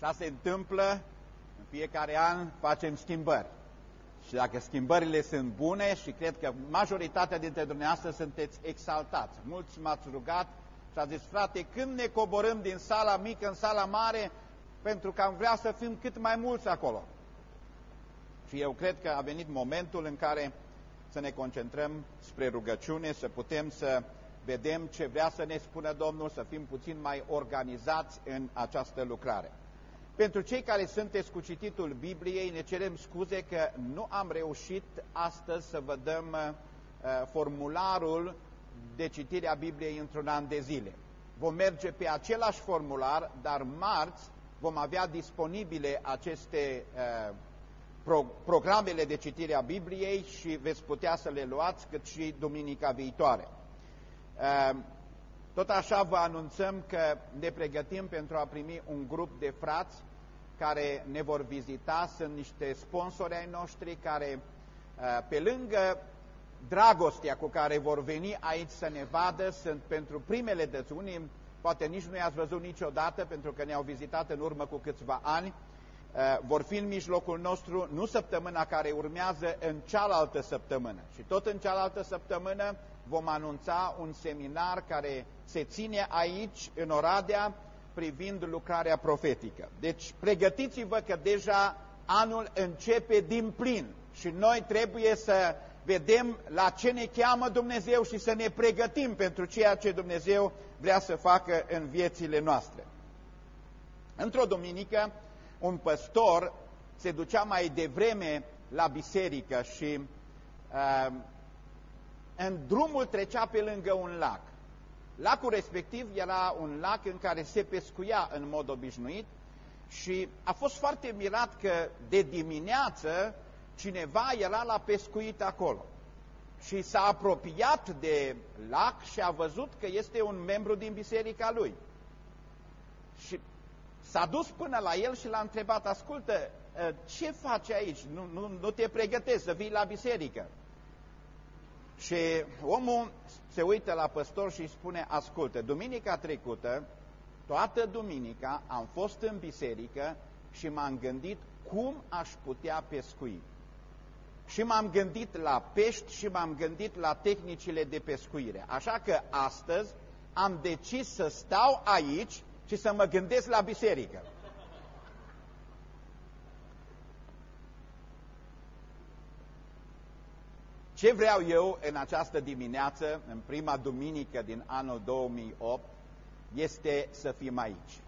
Așa se întâmplă, în fiecare an facem schimbări. Și dacă schimbările sunt bune și cred că majoritatea dintre dumneavoastră sunteți exaltați. Mulți m-ați rugat și a zis, frate, când ne coborâm din sala mică în sala mare, pentru că am vrea să fim cât mai mulți acolo. Și eu cred că a venit momentul în care să ne concentrăm spre rugăciune, să putem să vedem ce vrea să ne spună Domnul, să fim puțin mai organizați în această lucrare. Pentru cei care sunteți cu cititul Bibliei, ne cerem scuze că nu am reușit astăzi să vă dăm uh, formularul de citire a Bibliei într-un an de zile. Vom merge pe același formular, dar marți vom avea disponibile aceste uh, pro programele de citire a Bibliei și veți putea să le luați cât și duminica viitoare. Uh, tot așa vă anunțăm că ne pregătim pentru a primi un grup de frați care ne vor vizita, sunt niște sponsori ai noștri care, uh, pe lângă dragostea cu care vor veni aici să ne vadă, sunt pentru primele dăți. Unii poate nici nu i-ați văzut niciodată, pentru că ne-au vizitat în urmă cu câțiva ani, uh, vor fi în mijlocul nostru, nu săptămâna care urmează, în cealaltă săptămână. Și tot în cealaltă săptămână vom anunța un seminar care se ține aici, în Oradea, privind lucrarea profetică. Deci pregătiți-vă că deja anul începe din plin și noi trebuie să vedem la ce ne cheamă Dumnezeu și să ne pregătim pentru ceea ce Dumnezeu vrea să facă în viețile noastre. Într-o duminică, un păstor se ducea mai devreme la biserică și uh, în drumul trecea pe lângă un lac. Lacul respectiv era un lac în care se pescuia în mod obișnuit și a fost foarte mirat că de dimineață cineva era la pescuit acolo. Și s-a apropiat de lac și a văzut că este un membru din biserica lui. Și s-a dus până la el și l-a întrebat, ascultă, ă, ce faci aici? Nu, nu, nu te pregătești să vii la biserică? Și omul se uită la păstor și îi spune, ascultă, duminica trecută, toată duminica am fost în biserică și m-am gândit cum aș putea pescui. Și m-am gândit la pești și m-am gândit la tehnicile de pescuire. Așa că astăzi am decis să stau aici și să mă gândesc la biserică. Ce vreau eu în această dimineață, în prima duminică din anul 2008, este să fim aici.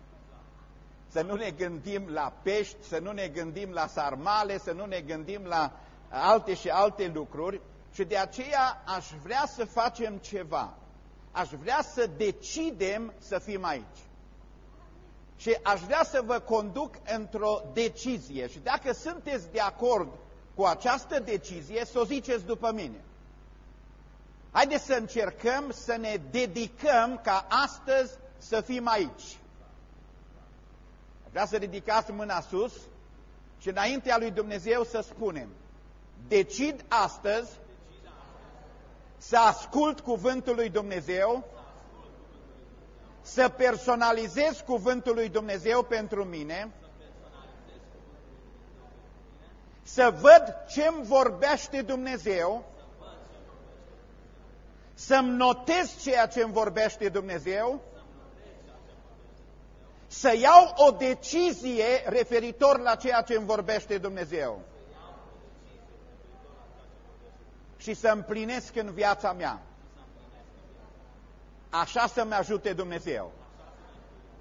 Să nu ne gândim la pești, să nu ne gândim la sarmale, să nu ne gândim la alte și alte lucruri și de aceea aș vrea să facem ceva. Aș vrea să decidem să fim aici. Și aș vrea să vă conduc într-o decizie și dacă sunteți de acord cu această decizie să o ziceți după mine. Haideți să încercăm să ne dedicăm ca astăzi să fim aici. Vreau să ridicați mâna sus și înaintea lui Dumnezeu să spunem, decid astăzi să ascult cuvântul lui Dumnezeu, să personalizez cuvântul lui Dumnezeu pentru mine, să văd ce-mi vorbește Dumnezeu, să-mi notez ceea ce îmi vorbește Dumnezeu, să iau o decizie referitor la ceea ce îmi vorbește Dumnezeu și să împlinesc în viața mea. Așa să-mi ajute Dumnezeu.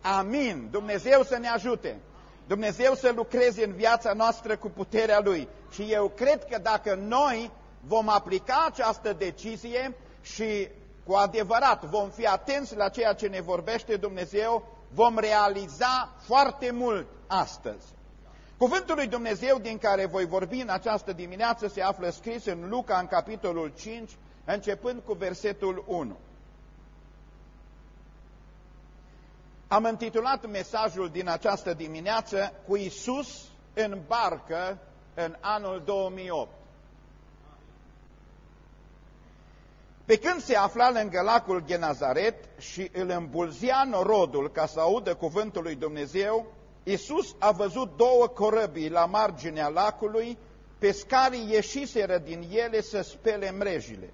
Amin. Dumnezeu să ne ajute. Dumnezeu să lucreze în viața noastră cu puterea Lui. Și eu cred că dacă noi vom aplica această decizie și cu adevărat vom fi atenți la ceea ce ne vorbește Dumnezeu, vom realiza foarte mult astăzi. Cuvântul lui Dumnezeu din care voi vorbi în această dimineață se află scris în Luca, în capitolul 5, începând cu versetul 1. Am intitulat mesajul din această dimineață cu Isus în barcă în anul 2008. Pe când se afla lângă lacul Genazaret și îl îmbulzia norodul ca să audă cuvântul lui Dumnezeu, Iisus a văzut două corăbii la marginea lacului, pescarii ieșiseră din ele să spele mrejile.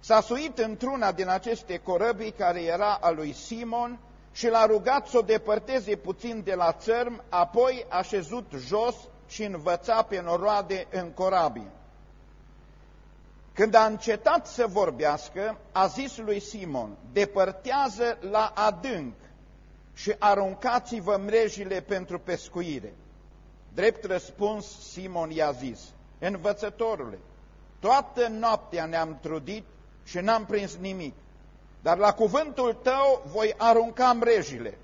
S-a suit într-una din aceste corăbii care era a lui Simon și l-a rugat să o depărteze puțin de la țărm, apoi a șezut jos și învăța pe noroade în corabie. Când a încetat să vorbească, a zis lui Simon, depărtează la adânc și aruncați-vă mrejile pentru pescuire. Drept răspuns, Simon i-a zis, învățătorule, toată noaptea ne-am trudit și n-am prins nimic, dar la cuvântul tău voi arunca mrejile.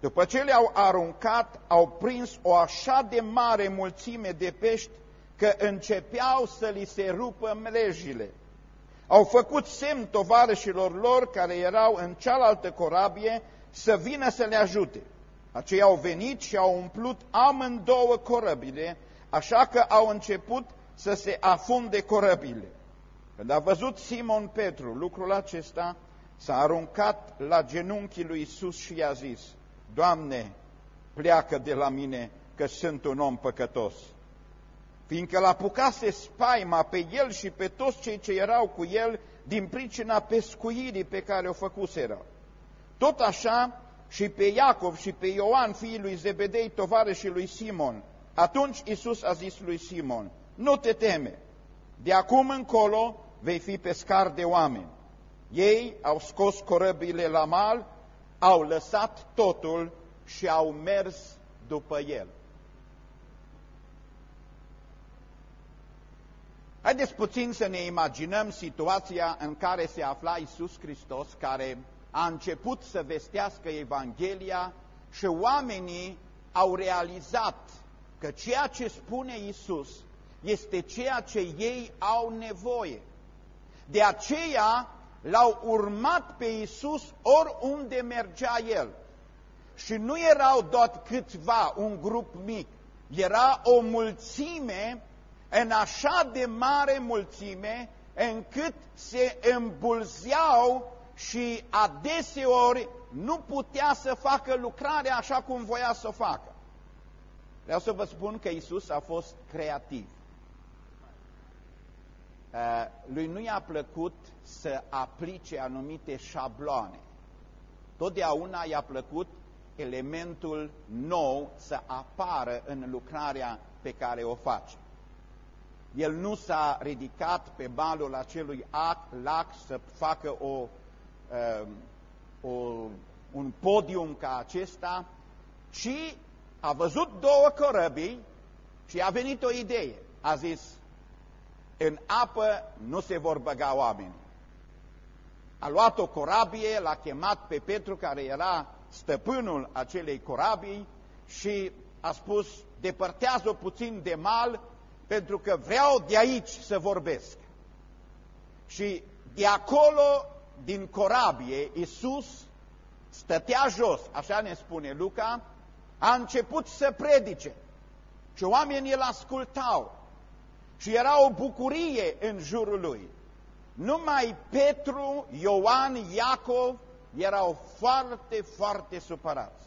După ce le-au aruncat, au prins o așa de mare mulțime de pești că începeau să li se rupă mrejile. Au făcut semn tovarășilor lor care erau în cealaltă corabie să vină să le ajute. Aceia au venit și au umplut amândouă corăbile, așa că au început să se afunde corăbile. Când a văzut Simon Petru lucrul acesta, s-a aruncat la genunchii lui Isus și i-a zis, Doamne, pleacă de la mine că sunt un om păcătos. Fiindcă l-apucase spaima pe el și pe toți cei ce erau cu el din pricina pescuirii pe care o făcuseră. Tot așa și pe Iacov și pe Ioan, fiii lui Zebedei, și lui Simon. Atunci Isus a zis lui Simon, nu te teme, de acum încolo vei fi pescar de oameni. Ei au scos corăbile la mal, au lăsat totul și au mers după el. Haideți puțin să ne imaginăm situația în care se afla Isus Hristos, care a început să vestească Evanghelia și oamenii au realizat că ceea ce spune Isus este ceea ce ei au nevoie. De aceea l-au urmat pe Isus oriunde mergea El. Și nu erau doar câțiva, un grup mic, era o mulțime, în așa de mare mulțime, încât se îmbulzeau și adeseori nu putea să facă lucrarea așa cum voia să o facă. Vreau să vă spun că Isus a fost creativ. Uh, lui nu i-a plăcut să aplice anumite șabloane. Totdeauna i-a plăcut elementul nou să apară în lucrarea pe care o face. El nu s-a ridicat pe balul acelui lac să facă o uh, o, un podium ca acesta, ci a văzut două corăbii și a venit o idee. A zis, în apă nu se vor băga oameni. A luat o corabie, l-a chemat pe Petru, care era stăpânul acelei corabii, și a spus, depărtează-o puțin de mal, pentru că vreau de aici să vorbesc. Și de acolo din corabie, Iisus stătea jos, așa ne spune Luca, a început să predice și oamenii îl ascultau și era o bucurie în jurul lui. Numai Petru, Ioan, Iacov erau foarte, foarte supărați,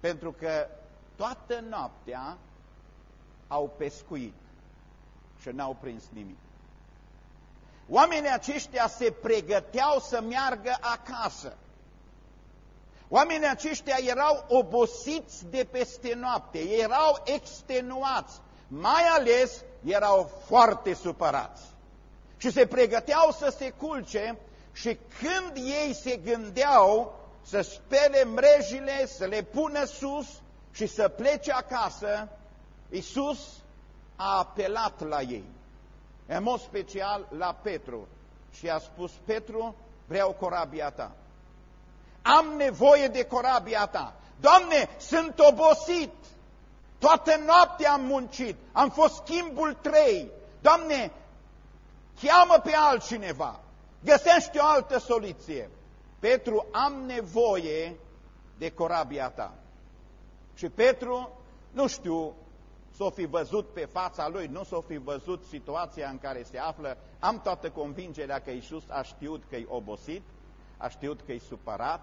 pentru că toată noaptea au pescuit și n-au prins nimic. Oamenii aceștia se pregăteau să meargă acasă. Oamenii aceștia erau obosiți de peste noapte, erau extenuați, mai ales erau foarte supărați. Și se pregăteau să se culce și când ei se gândeau să spele mrejile, să le pună sus și să plece acasă, Iisus a apelat la ei în mod special la Petru și a spus, Petru, vreau corabia ta. Am nevoie de corabia ta. Doamne, sunt obosit. Toată noaptea am muncit. Am fost schimbul trei. Doamne, cheamă pe altcineva. Găsește o altă soluție. Petru, am nevoie de corabia ta. Și Petru, nu știu s-o fi văzut pe fața lui, nu s-o fi văzut situația în care se află, am toată convingerea că Iisus a știut că e obosit, a știut că e supărat,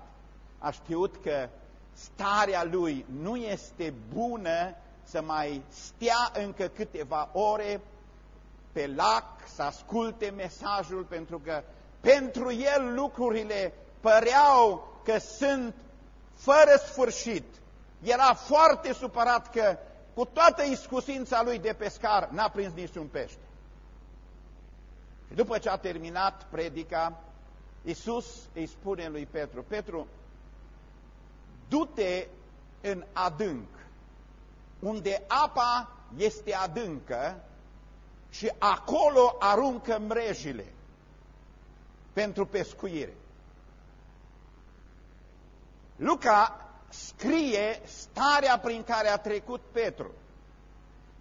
a știut că starea lui nu este bună să mai stea încă câteva ore pe lac, să asculte mesajul, pentru că pentru el lucrurile păreau că sunt fără sfârșit. Era foarte supărat că cu toată iscusința lui de pescar n-a prins niciun pește. Și după ce a terminat predica, Iisus îi spune lui Petru, Petru, du-te în adânc, unde apa este adâncă și acolo aruncă mrejile pentru pescuire. Luca scrie starea prin care a trecut Petru.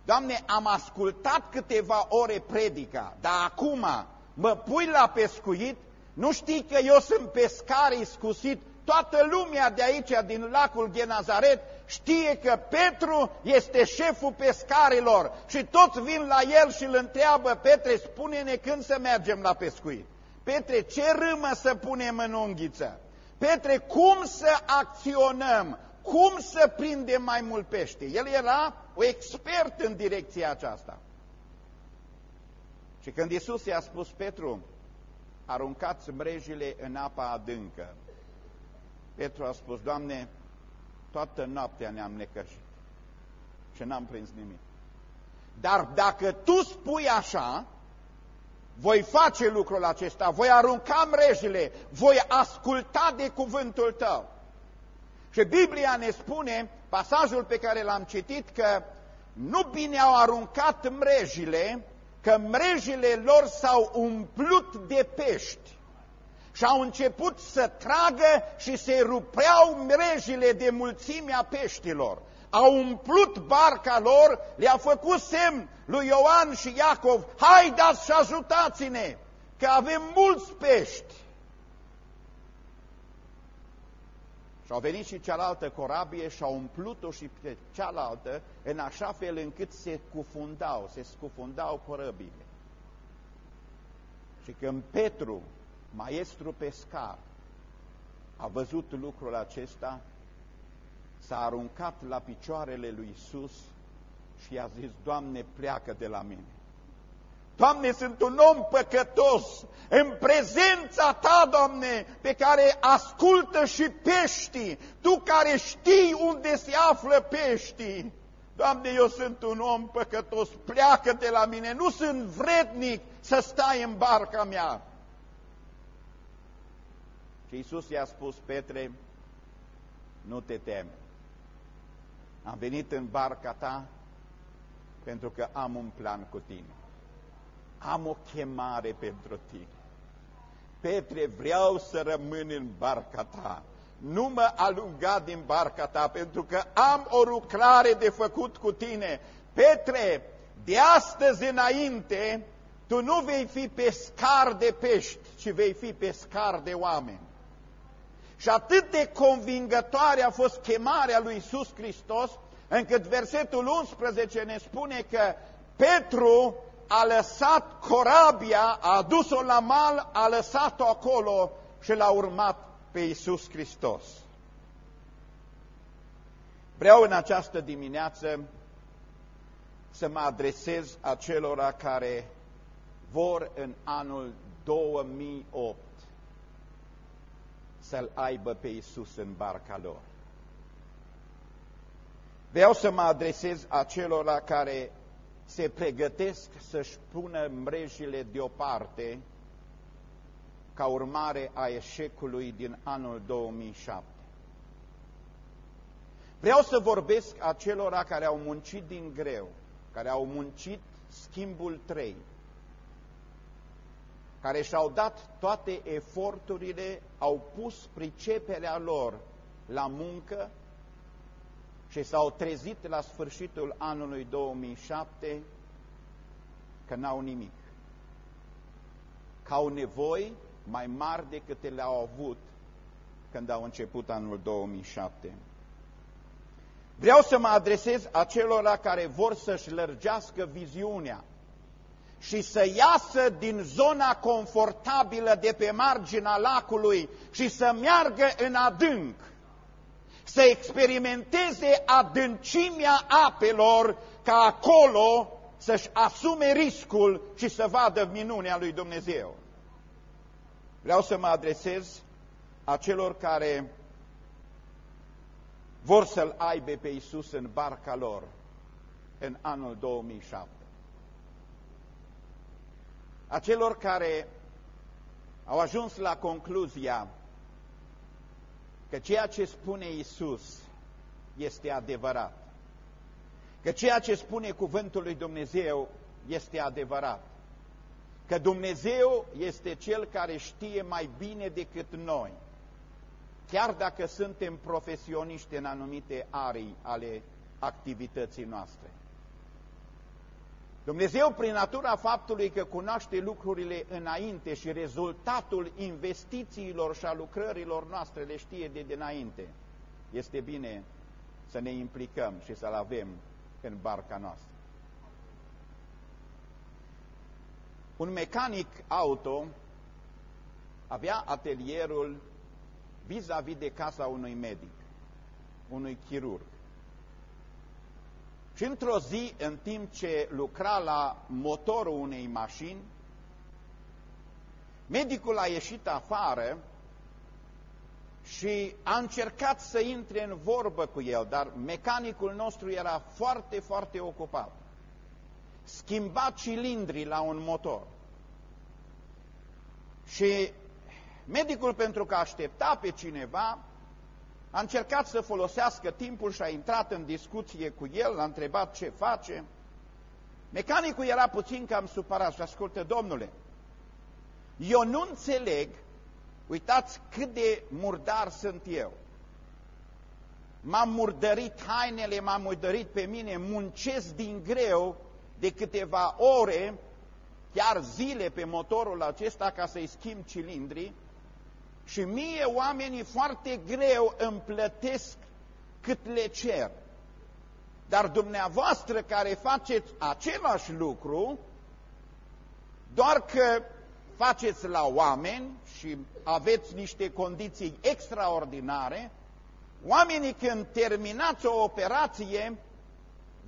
Doamne, am ascultat câteva ore predica, dar acum mă pui la pescuit, nu știi că eu sunt pescar iscusit, toată lumea de aici, din lacul Genazaret, știe că Petru este șeful pescarilor și toți vin la el și îl întreabă, Petre, spune-ne când să mergem la pescuit. Petre, ce râmă să punem în unghiță? Petre, cum să acționăm? Cum să prindem mai mult pește? El era un expert în direcția aceasta. Și când Iisus i-a spus, Petru, aruncați mrejile în apa adâncă, Petru a spus, Doamne, toată noaptea ne-am necășit și n-am prins nimic. Dar dacă Tu spui așa, voi face lucrul acesta, voi arunca mrejile, voi asculta de cuvântul tău. Și Biblia ne spune, pasajul pe care l-am citit, că nu bine au aruncat mrejile, că mrejile lor s-au umplut de pești și au început să tragă și se rupeau mrejile de mulțimea peștilor au umplut barca lor, le-a făcut semn lui Ioan și Iacov, haideți și ajutați-ne, că avem mulți pești. Și au venit și cealaltă corabie și au umplut-o și pe cealaltă în așa fel încât se cufundau, se scufundau corăbile. Și când Petru, maestru pescar, a văzut lucrul acesta, s-a aruncat la picioarele lui Isus și i-a zis, Doamne, pleacă de la mine. Doamne, sunt un om păcătos, în prezența Ta, Doamne, pe care ascultă și peștii, Tu care știi unde se află peștii. Doamne, eu sunt un om păcătos, pleacă de la mine, nu sunt vrednic să stai în barca mea. Și Iisus i-a spus, Petre, nu te teme. Am venit în barca ta pentru că am un plan cu tine. Am o chemare pentru tine. Petre, vreau să rămân în barca ta. Nu mă alunga din barca ta, pentru că am o lucrare de făcut cu tine. Petre, de astăzi înainte, tu nu vei fi pescar de pești, ci vei fi pescar de oameni. Și atât de convingătoare a fost chemarea lui Iisus Hristos, încât versetul 11 ne spune că Petru a lăsat corabia, a adus-o la mal, a lăsat-o acolo și l-a urmat pe Iisus Hristos. Vreau în această dimineață să mă adresez acelora care vor în anul 2008 să-L aibă pe Iisus în barca lor. Vreau să mă adresez acelora care se pregătesc să-și pună mrejile deoparte ca urmare a eșecului din anul 2007. Vreau să vorbesc acelora care au muncit din greu, care au muncit schimbul 3, care și-au dat toate eforturile, au pus priceperea lor la muncă și s-au trezit la sfârșitul anului 2007 că n-au nimic. Că au nevoi mai mari decât le-au avut când au început anul 2007. Vreau să mă adresez acelora care vor să-și lărgească viziunea și să iasă din zona confortabilă de pe marginea lacului și să meargă în adânc să experimenteze adâncimea apelor ca acolo să-și asume riscul și să vadă minunea lui Dumnezeu. Vreau să mă adresez acelor care vor să-L aibă pe Iisus în barca lor în anul 2007. Acelor care au ajuns la concluzia că ceea ce spune Iisus este adevărat, că ceea ce spune cuvântul lui Dumnezeu este adevărat, că Dumnezeu este Cel care știe mai bine decât noi, chiar dacă suntem profesioniști în anumite arii ale activității noastre. Dumnezeu, prin natura faptului că cunoaște lucrurile înainte și rezultatul investițiilor și a lucrărilor noastre le știe de dinainte, este bine să ne implicăm și să-L avem în barca noastră. Un mecanic auto avea atelierul vis-a-vis -vis de casa unui medic, unui chirurg. Și într-o zi, în timp ce lucra la motorul unei mașini, medicul a ieșit afară și a încercat să intre în vorbă cu el, dar mecanicul nostru era foarte, foarte ocupat. Schimba cilindrii la un motor. Și medicul, pentru că aștepta pe cineva, a încercat să folosească timpul și a intrat în discuție cu el, l-a întrebat ce face. Mecanicul era puțin cam supărat și ascultă, domnule, eu nu înțeleg, uitați cât de murdar sunt eu. M-am murdărit hainele, m-am murdărit pe mine, muncesc din greu de câteva ore, chiar zile pe motorul acesta ca să-i schimb cilindrii, și mie oamenii foarte greu îmi plătesc cât le cer. Dar dumneavoastră care faceți același lucru, doar că faceți la oameni și aveți niște condiții extraordinare, oamenii când terminați o operație,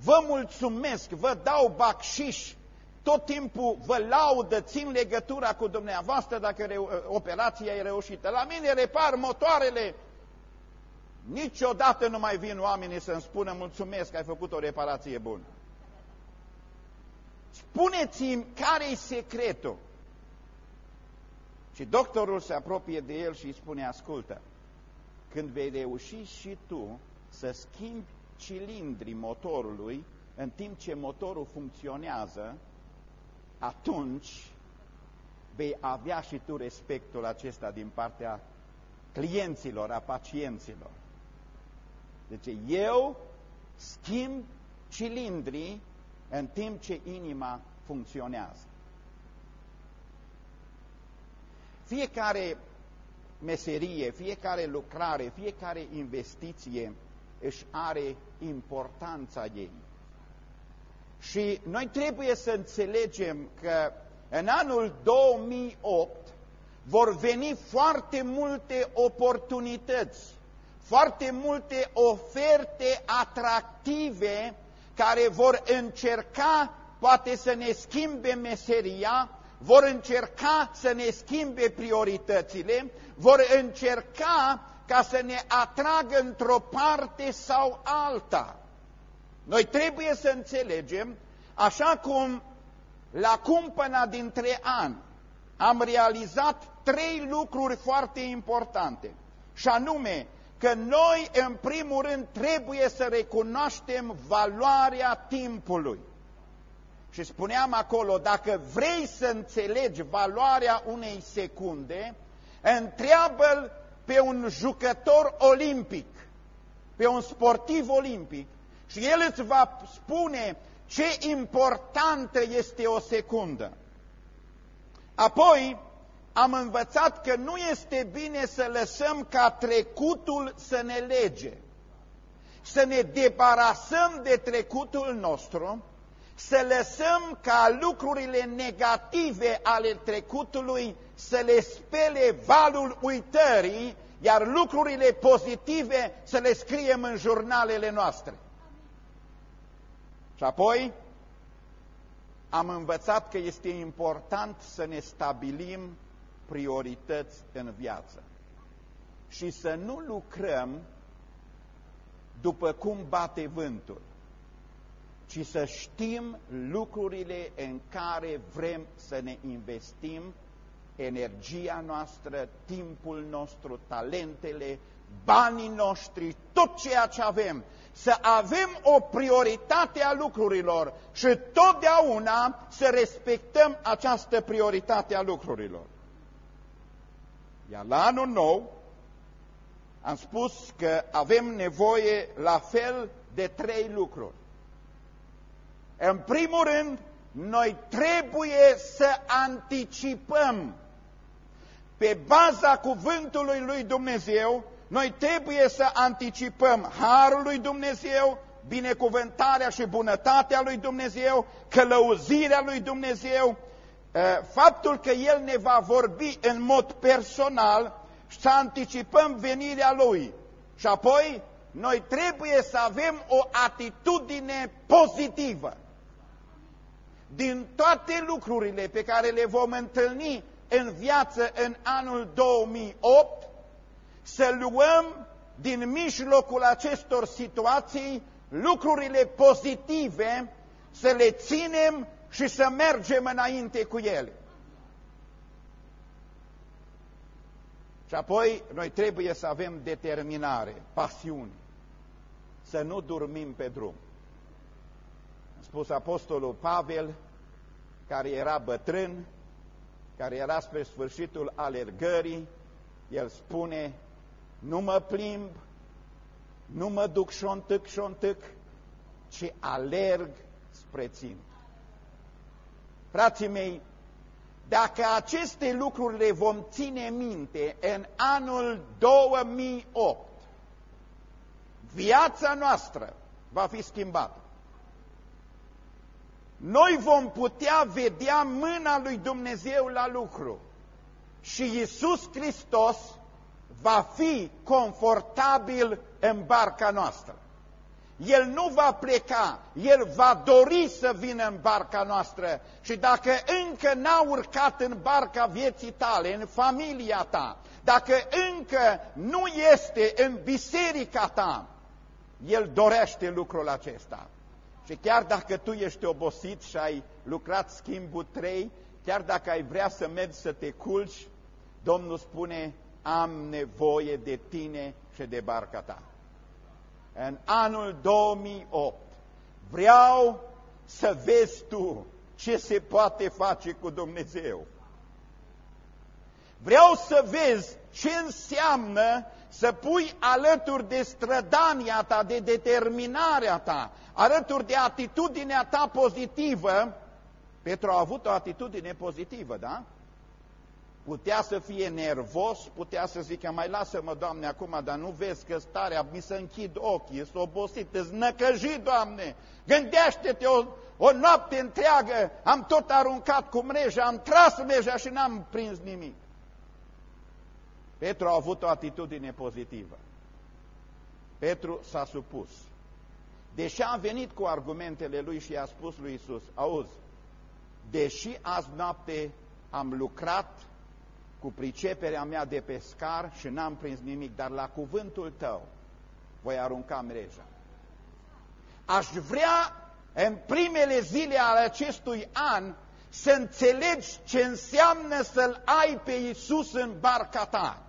vă mulțumesc, vă dau bacșiși tot timpul vă laudă, țin legătura cu dumneavoastră dacă operația e reușită. La mine repar motoarele. Niciodată nu mai vin oamenii să-mi spună mulțumesc că ai făcut o reparație bună. Spuneți-mi care e secretul. Și doctorul se apropie de el și îi spune, ascultă, când vei reuși și tu să schimbi cilindrii motorului în timp ce motorul funcționează, atunci vei avea și tu respectul acesta din partea clienților, a pacienților. Deci eu schimb cilindrii în timp ce inima funcționează. Fiecare meserie, fiecare lucrare, fiecare investiție își are importanța ei. Și noi trebuie să înțelegem că în anul 2008 vor veni foarte multe oportunități, foarte multe oferte atractive care vor încerca poate să ne schimbe meseria, vor încerca să ne schimbe prioritățile, vor încerca ca să ne atragă într-o parte sau alta. Noi trebuie să înțelegem, așa cum la cumpăna dintre ani am realizat trei lucruri foarte importante, și anume că noi, în primul rând, trebuie să recunoaștem valoarea timpului. Și spuneam acolo, dacă vrei să înțelegi valoarea unei secunde, întreabă-l pe un jucător olimpic, pe un sportiv olimpic, și El îți va spune ce importantă este o secundă. Apoi am învățat că nu este bine să lăsăm ca trecutul să ne lege, să ne debarasăm de trecutul nostru, să lăsăm ca lucrurile negative ale trecutului să le spele valul uitării, iar lucrurile pozitive să le scriem în jurnalele noastre. Și apoi am învățat că este important să ne stabilim priorități în viață. Și să nu lucrăm după cum bate vântul, ci să știm lucrurile în care vrem să ne investim energia noastră, timpul nostru, talentele, banii noștri, tot ceea ce avem, să avem o prioritate a lucrurilor și totdeauna să respectăm această prioritate a lucrurilor. Iar la anul nou am spus că avem nevoie la fel de trei lucruri. În primul rând, noi trebuie să anticipăm pe baza cuvântului lui Dumnezeu, noi trebuie să anticipăm harul lui Dumnezeu, binecuvântarea și bunătatea lui Dumnezeu, călăuzirea lui Dumnezeu, faptul că El ne va vorbi în mod personal și să anticipăm venirea Lui. Și apoi, noi trebuie să avem o atitudine pozitivă. Din toate lucrurile pe care le vom întâlni în viață în anul 2008, să luăm din mijlocul acestor situații lucrurile pozitive, să le ținem și să mergem înainte cu ele. Și apoi noi trebuie să avem determinare, pasiune, să nu dormim pe drum. A spus Apostolul Pavel, care era bătrân, care era spre sfârșitul alergării, el spune, nu mă plimb, nu mă duc șontâc, șontâc, ci alerg spre țin. Frații mei, dacă aceste lucruri le vom ține minte în anul 2008, viața noastră va fi schimbată. Noi vom putea vedea mâna lui Dumnezeu la lucru și Iisus Hristos va fi confortabil în barca noastră. El nu va pleca, El va dori să vină în barca noastră și dacă încă n-a urcat în barca vieții tale, în familia ta, dacă încă nu este în biserica ta, El dorește lucrul acesta. Și chiar dacă tu ești obosit și ai lucrat schimbul 3, chiar dacă ai vrea să mergi să te culci, Domnul spune, am nevoie de tine și de barca ta în anul 2008, vreau să vezi tu ce se poate face cu Dumnezeu. Vreau să vezi ce înseamnă să pui alături de strădania ta, de determinarea ta, alături de atitudinea ta pozitivă. Petru a avut o atitudine pozitivă, da? Putea să fie nervos, putea să zică, mai lasă-mă, Doamne, acum, dar nu vezi că starea, mi se închid ochii, este obosit, îți năcăjit, Doamne, gândește-te o, o noapte întreagă, am tot aruncat cu mreja, am tras mreja și n-am prins nimic. Petru a avut o atitudine pozitivă. Petru s-a supus. Deși a venit cu argumentele lui și i-a spus lui Isus, auzi, deși azi noapte am lucrat cu priceperea mea de pescar și n-am prins nimic, dar la cuvântul tău voi arunca mreja. Aș vrea în primele zile ale acestui an să înțelegi ce înseamnă să-L ai pe Iisus în barca ta.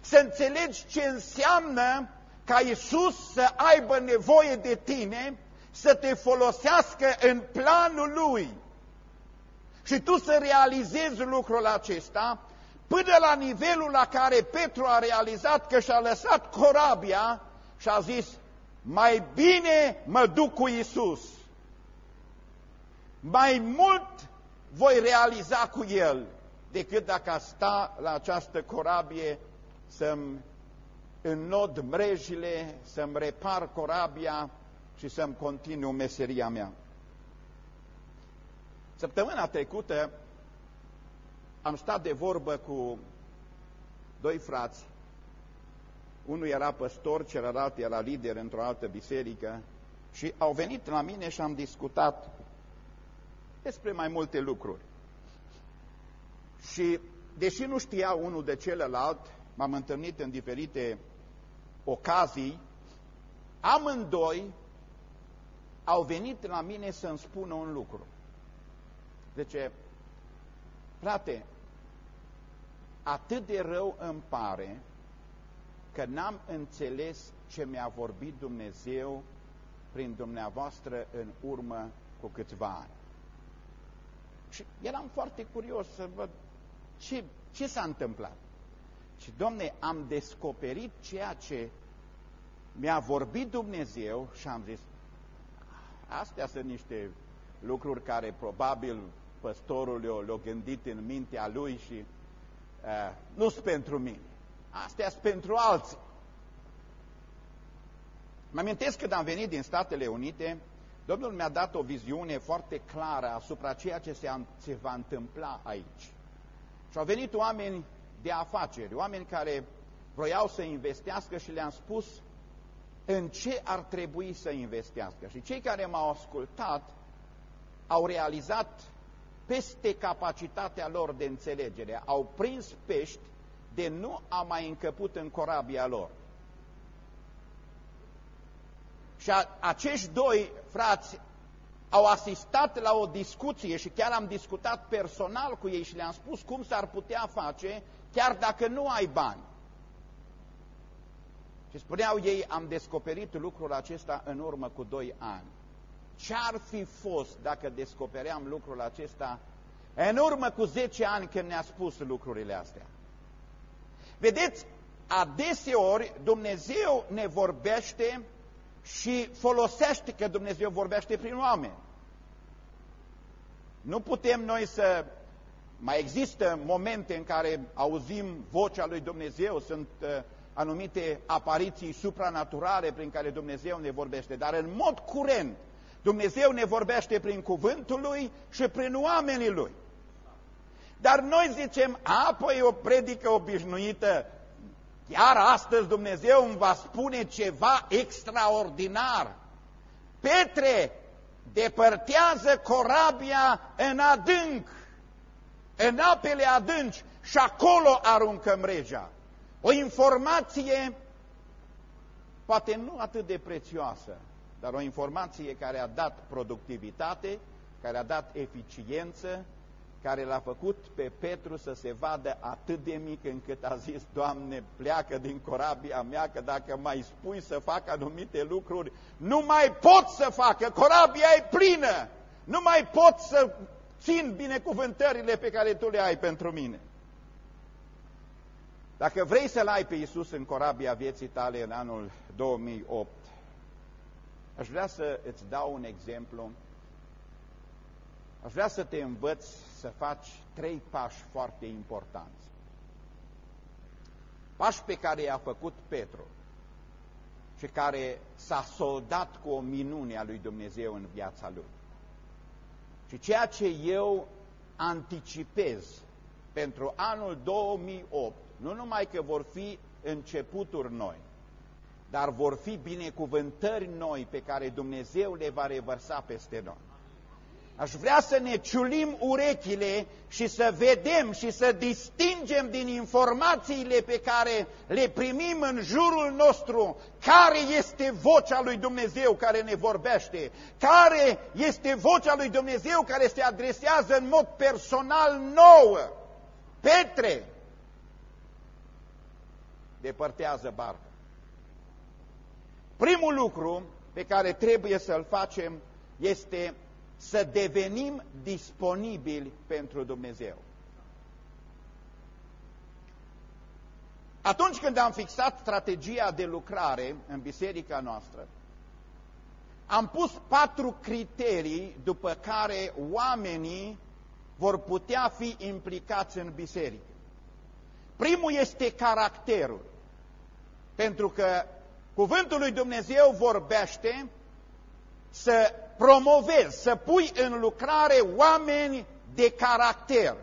Să înțelegi ce înseamnă ca Iisus să aibă nevoie de tine, să te folosească în planul Lui. Și tu să realizezi lucrul acesta până la nivelul la care Petru a realizat că și-a lăsat corabia și a zis, mai bine mă duc cu Isus. Mai mult voi realiza cu El decât dacă a sta la această corabie să-mi înnod mrejile, să-mi repar corabia și să-mi continu meseria mea. Săptămâna trecută am stat de vorbă cu doi frați unul era păstor, celălalt era lider într-o altă biserică și au venit la mine și am discutat despre mai multe lucruri. Și deși nu știa unul de celălalt, m-am întâlnit în diferite ocazii, amândoi au venit la mine să-mi spună un lucru. Deci, frate, atât de rău îmi pare că n-am înțeles ce mi-a vorbit Dumnezeu prin dumneavoastră în urmă cu câțiva ani. Și eram foarte curios să văd ce, ce s-a întâmplat. Și, domne, am descoperit ceea ce mi-a vorbit Dumnezeu și am zis, astea sunt niște lucruri care probabil păstorul le-a le gândit în mintea lui și uh, nu sunt pentru mine. Astea sunt pentru alții. Mă amintesc când am venit din Statele Unite, Domnul mi-a dat o viziune foarte clară asupra ceea ce se, se va întâmpla aici. Și au venit oameni de afaceri, oameni care vroiau să investească și le-am spus în ce ar trebui să investească. Și cei care m-au ascultat au realizat peste capacitatea lor de înțelegere, au prins pești de nu a mai încăput în corabia lor. Și a, acești doi frați au asistat la o discuție și chiar am discutat personal cu ei și le-am spus cum s-ar putea face chiar dacă nu ai bani. Și spuneau ei, am descoperit lucrul acesta în urmă cu doi ani. Ce-ar fi fost dacă descopeream lucrul acesta în urmă cu 10 ani când ne-a spus lucrurile astea? Vedeți, adeseori Dumnezeu ne vorbește și folosește că Dumnezeu vorbește prin oameni. Nu putem noi să... Mai există momente în care auzim vocea lui Dumnezeu, sunt uh, anumite apariții supranaturale prin care Dumnezeu ne vorbește, dar în mod curent Dumnezeu ne vorbește prin cuvântul Lui și prin oamenii Lui. Dar noi zicem, apoi o predică obișnuită, chiar astăzi Dumnezeu îmi va spune ceva extraordinar. Petre, depărtează corabia în adânc, în apele adânci și acolo aruncăm regea. O informație poate nu atât de prețioasă, dar o informație care a dat productivitate, care a dat eficiență, care l-a făcut pe Petru să se vadă atât de mic încât a zis, Doamne, pleacă din corabia mea, că dacă mai spui să fac anumite lucruri, nu mai pot să facă, corabia e plină, nu mai pot să țin binecuvântările pe care Tu le ai pentru mine. Dacă vrei să-L ai pe Iisus în corabia vieții tale în anul 2008, aș vrea să îți dau un exemplu. Aș vrea să te învăț să faci trei pași foarte importanți. Pași pe care i-a făcut Petru și care s-a soldat cu o minune a lui Dumnezeu în viața lui. Și ceea ce eu anticipez pentru anul 2008 nu numai că vor fi începuturi noi, dar vor fi binecuvântări noi pe care Dumnezeu le va revărsa peste noi. Aș vrea să ne ciulim urechile și să vedem și să distingem din informațiile pe care le primim în jurul nostru care este vocea lui Dumnezeu care ne vorbește, care este vocea lui Dumnezeu care se adresează în mod personal nouă. Petre, depărtează barca. Primul lucru pe care trebuie să-l facem este să devenim disponibili pentru Dumnezeu. Atunci când am fixat strategia de lucrare în biserica noastră, am pus patru criterii după care oamenii vor putea fi implicați în biserică. Primul este caracterul. Pentru că cuvântul lui Dumnezeu vorbește să promovezi, să pui în lucrare oameni de caracter.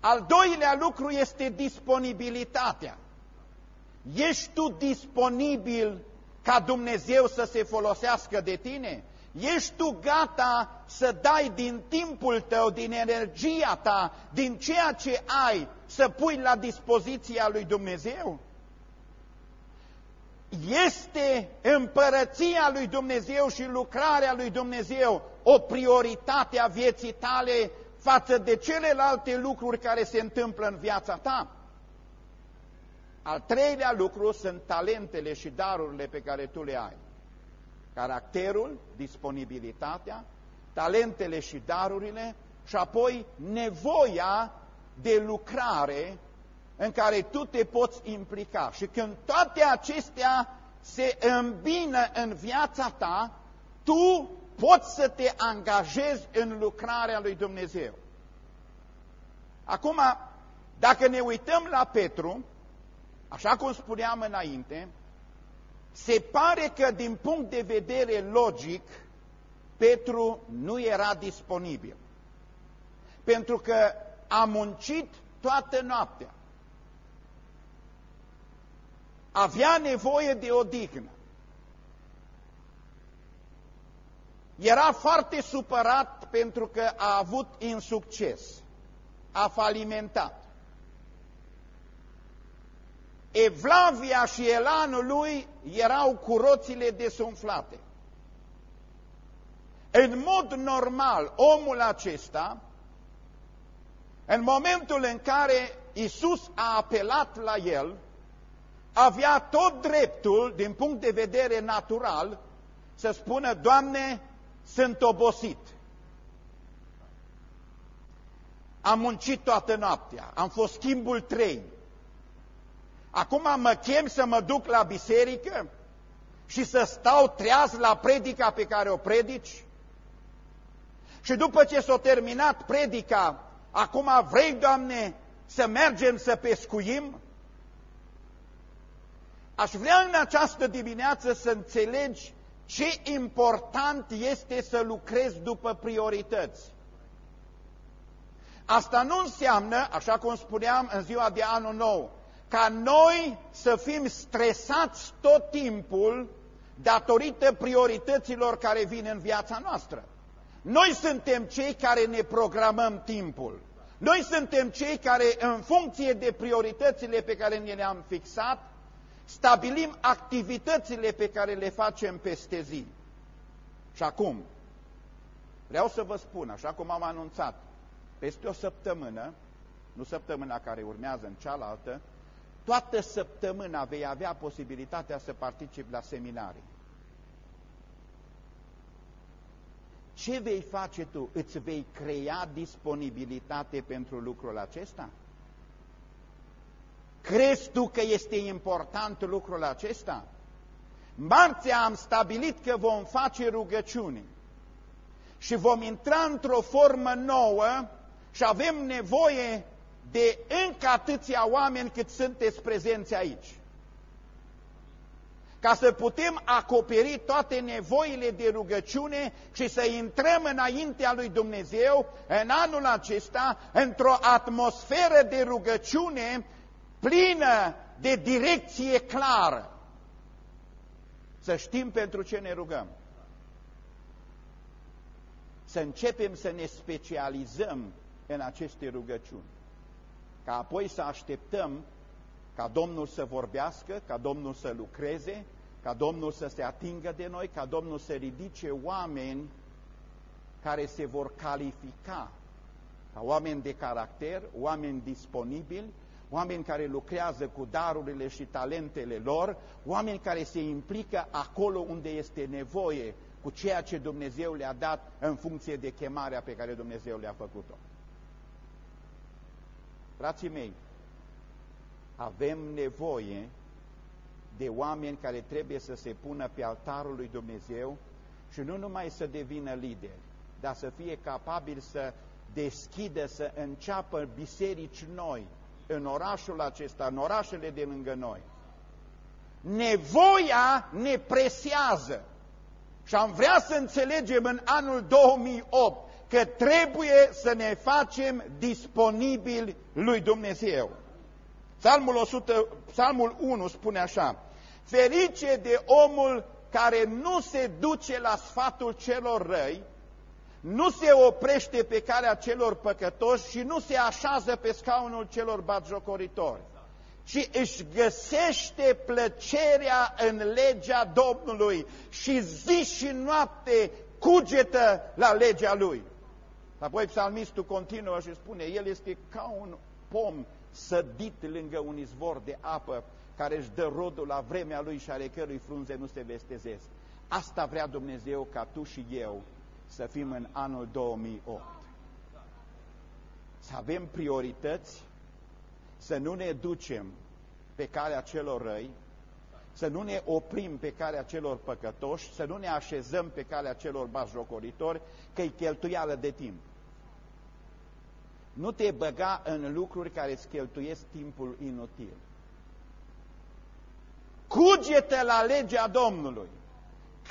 Al doilea lucru este disponibilitatea. Ești tu disponibil ca Dumnezeu să se folosească de tine? Ești tu gata să dai din timpul tău, din energia ta, din ceea ce ai, să pui la dispoziția lui Dumnezeu? Este împărăția lui Dumnezeu și lucrarea lui Dumnezeu o prioritate a vieții tale față de celelalte lucruri care se întâmplă în viața ta? Al treilea lucru sunt talentele și darurile pe care tu le ai. Caracterul, disponibilitatea, talentele și darurile și apoi nevoia de lucrare în care tu te poți implica. Și când toate acestea se îmbină în viața ta, tu poți să te angajezi în lucrarea lui Dumnezeu. Acum, dacă ne uităm la Petru, așa cum spuneam înainte, se pare că din punct de vedere logic, Petru nu era disponibil. Pentru că a muncit toată noaptea. Avea nevoie de odihnă. Era foarte supărat pentru că a avut insucces. A falimentat. Evlavia și elanul lui erau cu roțile desumflate. În mod normal, omul acesta, în momentul în care Isus a apelat la el, avea tot dreptul, din punct de vedere natural, să spună, Doamne, sunt obosit. Am muncit toată noaptea, am fost schimbul trei. Acum mă chem să mă duc la biserică și să stau treaz la predica pe care o predici? Și după ce s-a terminat predica, acum vrei, Doamne, să mergem să pescuim? Aș vrea în această dimineață să înțelegi ce important este să lucrezi după priorități. Asta nu înseamnă, așa cum spuneam în ziua de anul nou, ca noi să fim stresați tot timpul datorită priorităților care vin în viața noastră. Noi suntem cei care ne programăm timpul. Noi suntem cei care, în funcție de prioritățile pe care ne le-am fixat, stabilim activitățile pe care le facem peste zi. Și acum, vreau să vă spun, așa cum am anunțat, peste o săptămână, nu săptămâna care urmează în cealaltă, toată săptămâna vei avea posibilitatea să participi la seminarii. Ce vei face tu? Îți vei crea disponibilitate pentru lucrul acesta? Crezi tu că este important lucrul acesta? Marțea am stabilit că vom face rugăciuni și vom intra într-o formă nouă și avem nevoie de încă atâția oameni cât sunteți prezenți aici. Ca să putem acoperi toate nevoile de rugăciune și să intrăm înaintea lui Dumnezeu în anul acesta într-o atmosferă de rugăciune plină de direcție clară. Să știm pentru ce ne rugăm. Să începem să ne specializăm în aceste rugăciuni ca apoi să așteptăm ca Domnul să vorbească, ca Domnul să lucreze, ca Domnul să se atingă de noi, ca Domnul să ridice oameni care se vor califica ca oameni de caracter, oameni disponibili, oameni care lucrează cu darurile și talentele lor, oameni care se implică acolo unde este nevoie cu ceea ce Dumnezeu le-a dat în funcție de chemarea pe care Dumnezeu le-a făcut-o. Frații mei, avem nevoie de oameni care trebuie să se pună pe altarul lui Dumnezeu și nu numai să devină lideri, dar să fie capabili să deschidă, să înceapă biserici noi în orașul acesta, în orașele de lângă noi. Nevoia ne presează și am vrea să înțelegem în anul 2008 că trebuie să ne facem disponibili lui Dumnezeu. Psalmul, 100, Psalmul 1 spune așa, Ferice de omul care nu se duce la sfatul celor răi, nu se oprește pe calea celor păcătoși și nu se așează pe scaunul celor batjocoritori, ci își găsește plăcerea în legea Domnului și zi și noapte cugetă la legea Lui. Apoi psalmistul continuă și spune, El este ca un pom sădit lângă un izvor de apă, care își dă rodul la vremea lui și ale cărui frunze nu se vestezesc. Asta vrea Dumnezeu ca tu și eu să fim în anul 2008. Să avem priorități, să nu ne ducem pe calea celor răi, să nu ne oprim pe calea celor păcătoși, să nu ne așezăm pe calea celor bazjocoritori, că-i cheltuială de timp. Nu te băga în lucruri care îți cheltuiesc timpul inutil. Cugete la legea Domnului.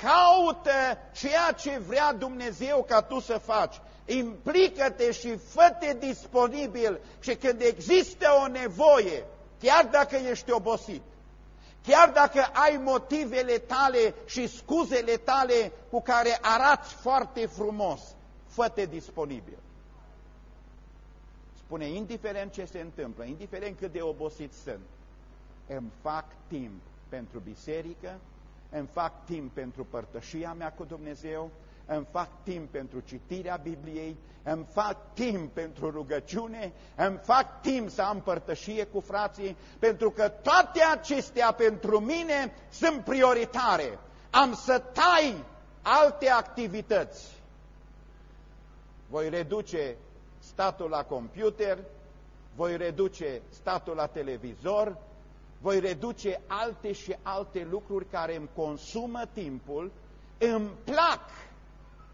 Caută ceea ce vrea Dumnezeu ca tu să faci. Implică-te și fă-te disponibil și când există o nevoie, chiar dacă ești obosit, chiar dacă ai motivele tale și scuzele tale cu care arați foarte frumos, fă-te disponibil. Spune, indiferent ce se întâmplă, indiferent cât de obosit sunt, îmi fac timp pentru biserică, îmi fac timp pentru părtășia mea cu Dumnezeu, îmi fac timp pentru citirea Bibliei, îmi fac timp pentru rugăciune, îmi fac timp să am părtășie cu frații, pentru că toate acestea pentru mine sunt prioritare. Am să tai alte activități. Voi reduce statul la computer, voi reduce statul la televizor, voi reduce alte și alte lucruri care îmi consumă timpul, îmi plac,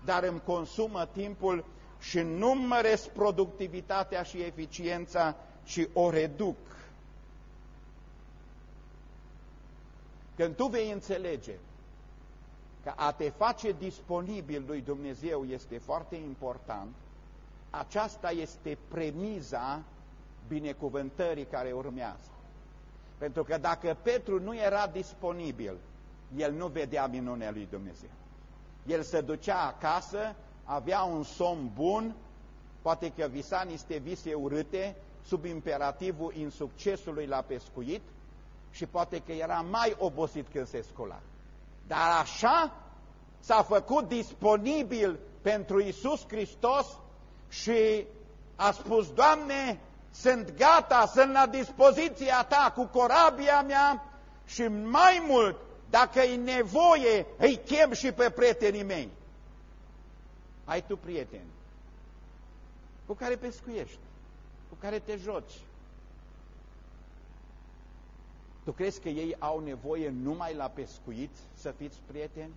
dar îmi consumă timpul și nu măresc productivitatea și eficiența, ci o reduc. Când tu vei înțelege că a te face disponibil lui Dumnezeu este foarte important, aceasta este premiza binecuvântării care urmează. Pentru că dacă Petru nu era disponibil, el nu vedea minunea lui Dumnezeu. El se ducea acasă, avea un somn bun, poate că visa niște vise urâte sub imperativul insuccesului la pescuit și poate că era mai obosit când se scula. Dar așa s-a făcut disponibil pentru Isus Hristos și a spus, Doamne, sunt gata, sunt la dispoziția ta cu corabia mea și mai mult, dacă e nevoie, îi chem și pe prietenii mei. Ai tu prieteni cu care pescuiești, cu care te joci. Tu crezi că ei au nevoie numai la pescuit să fiți prieteni?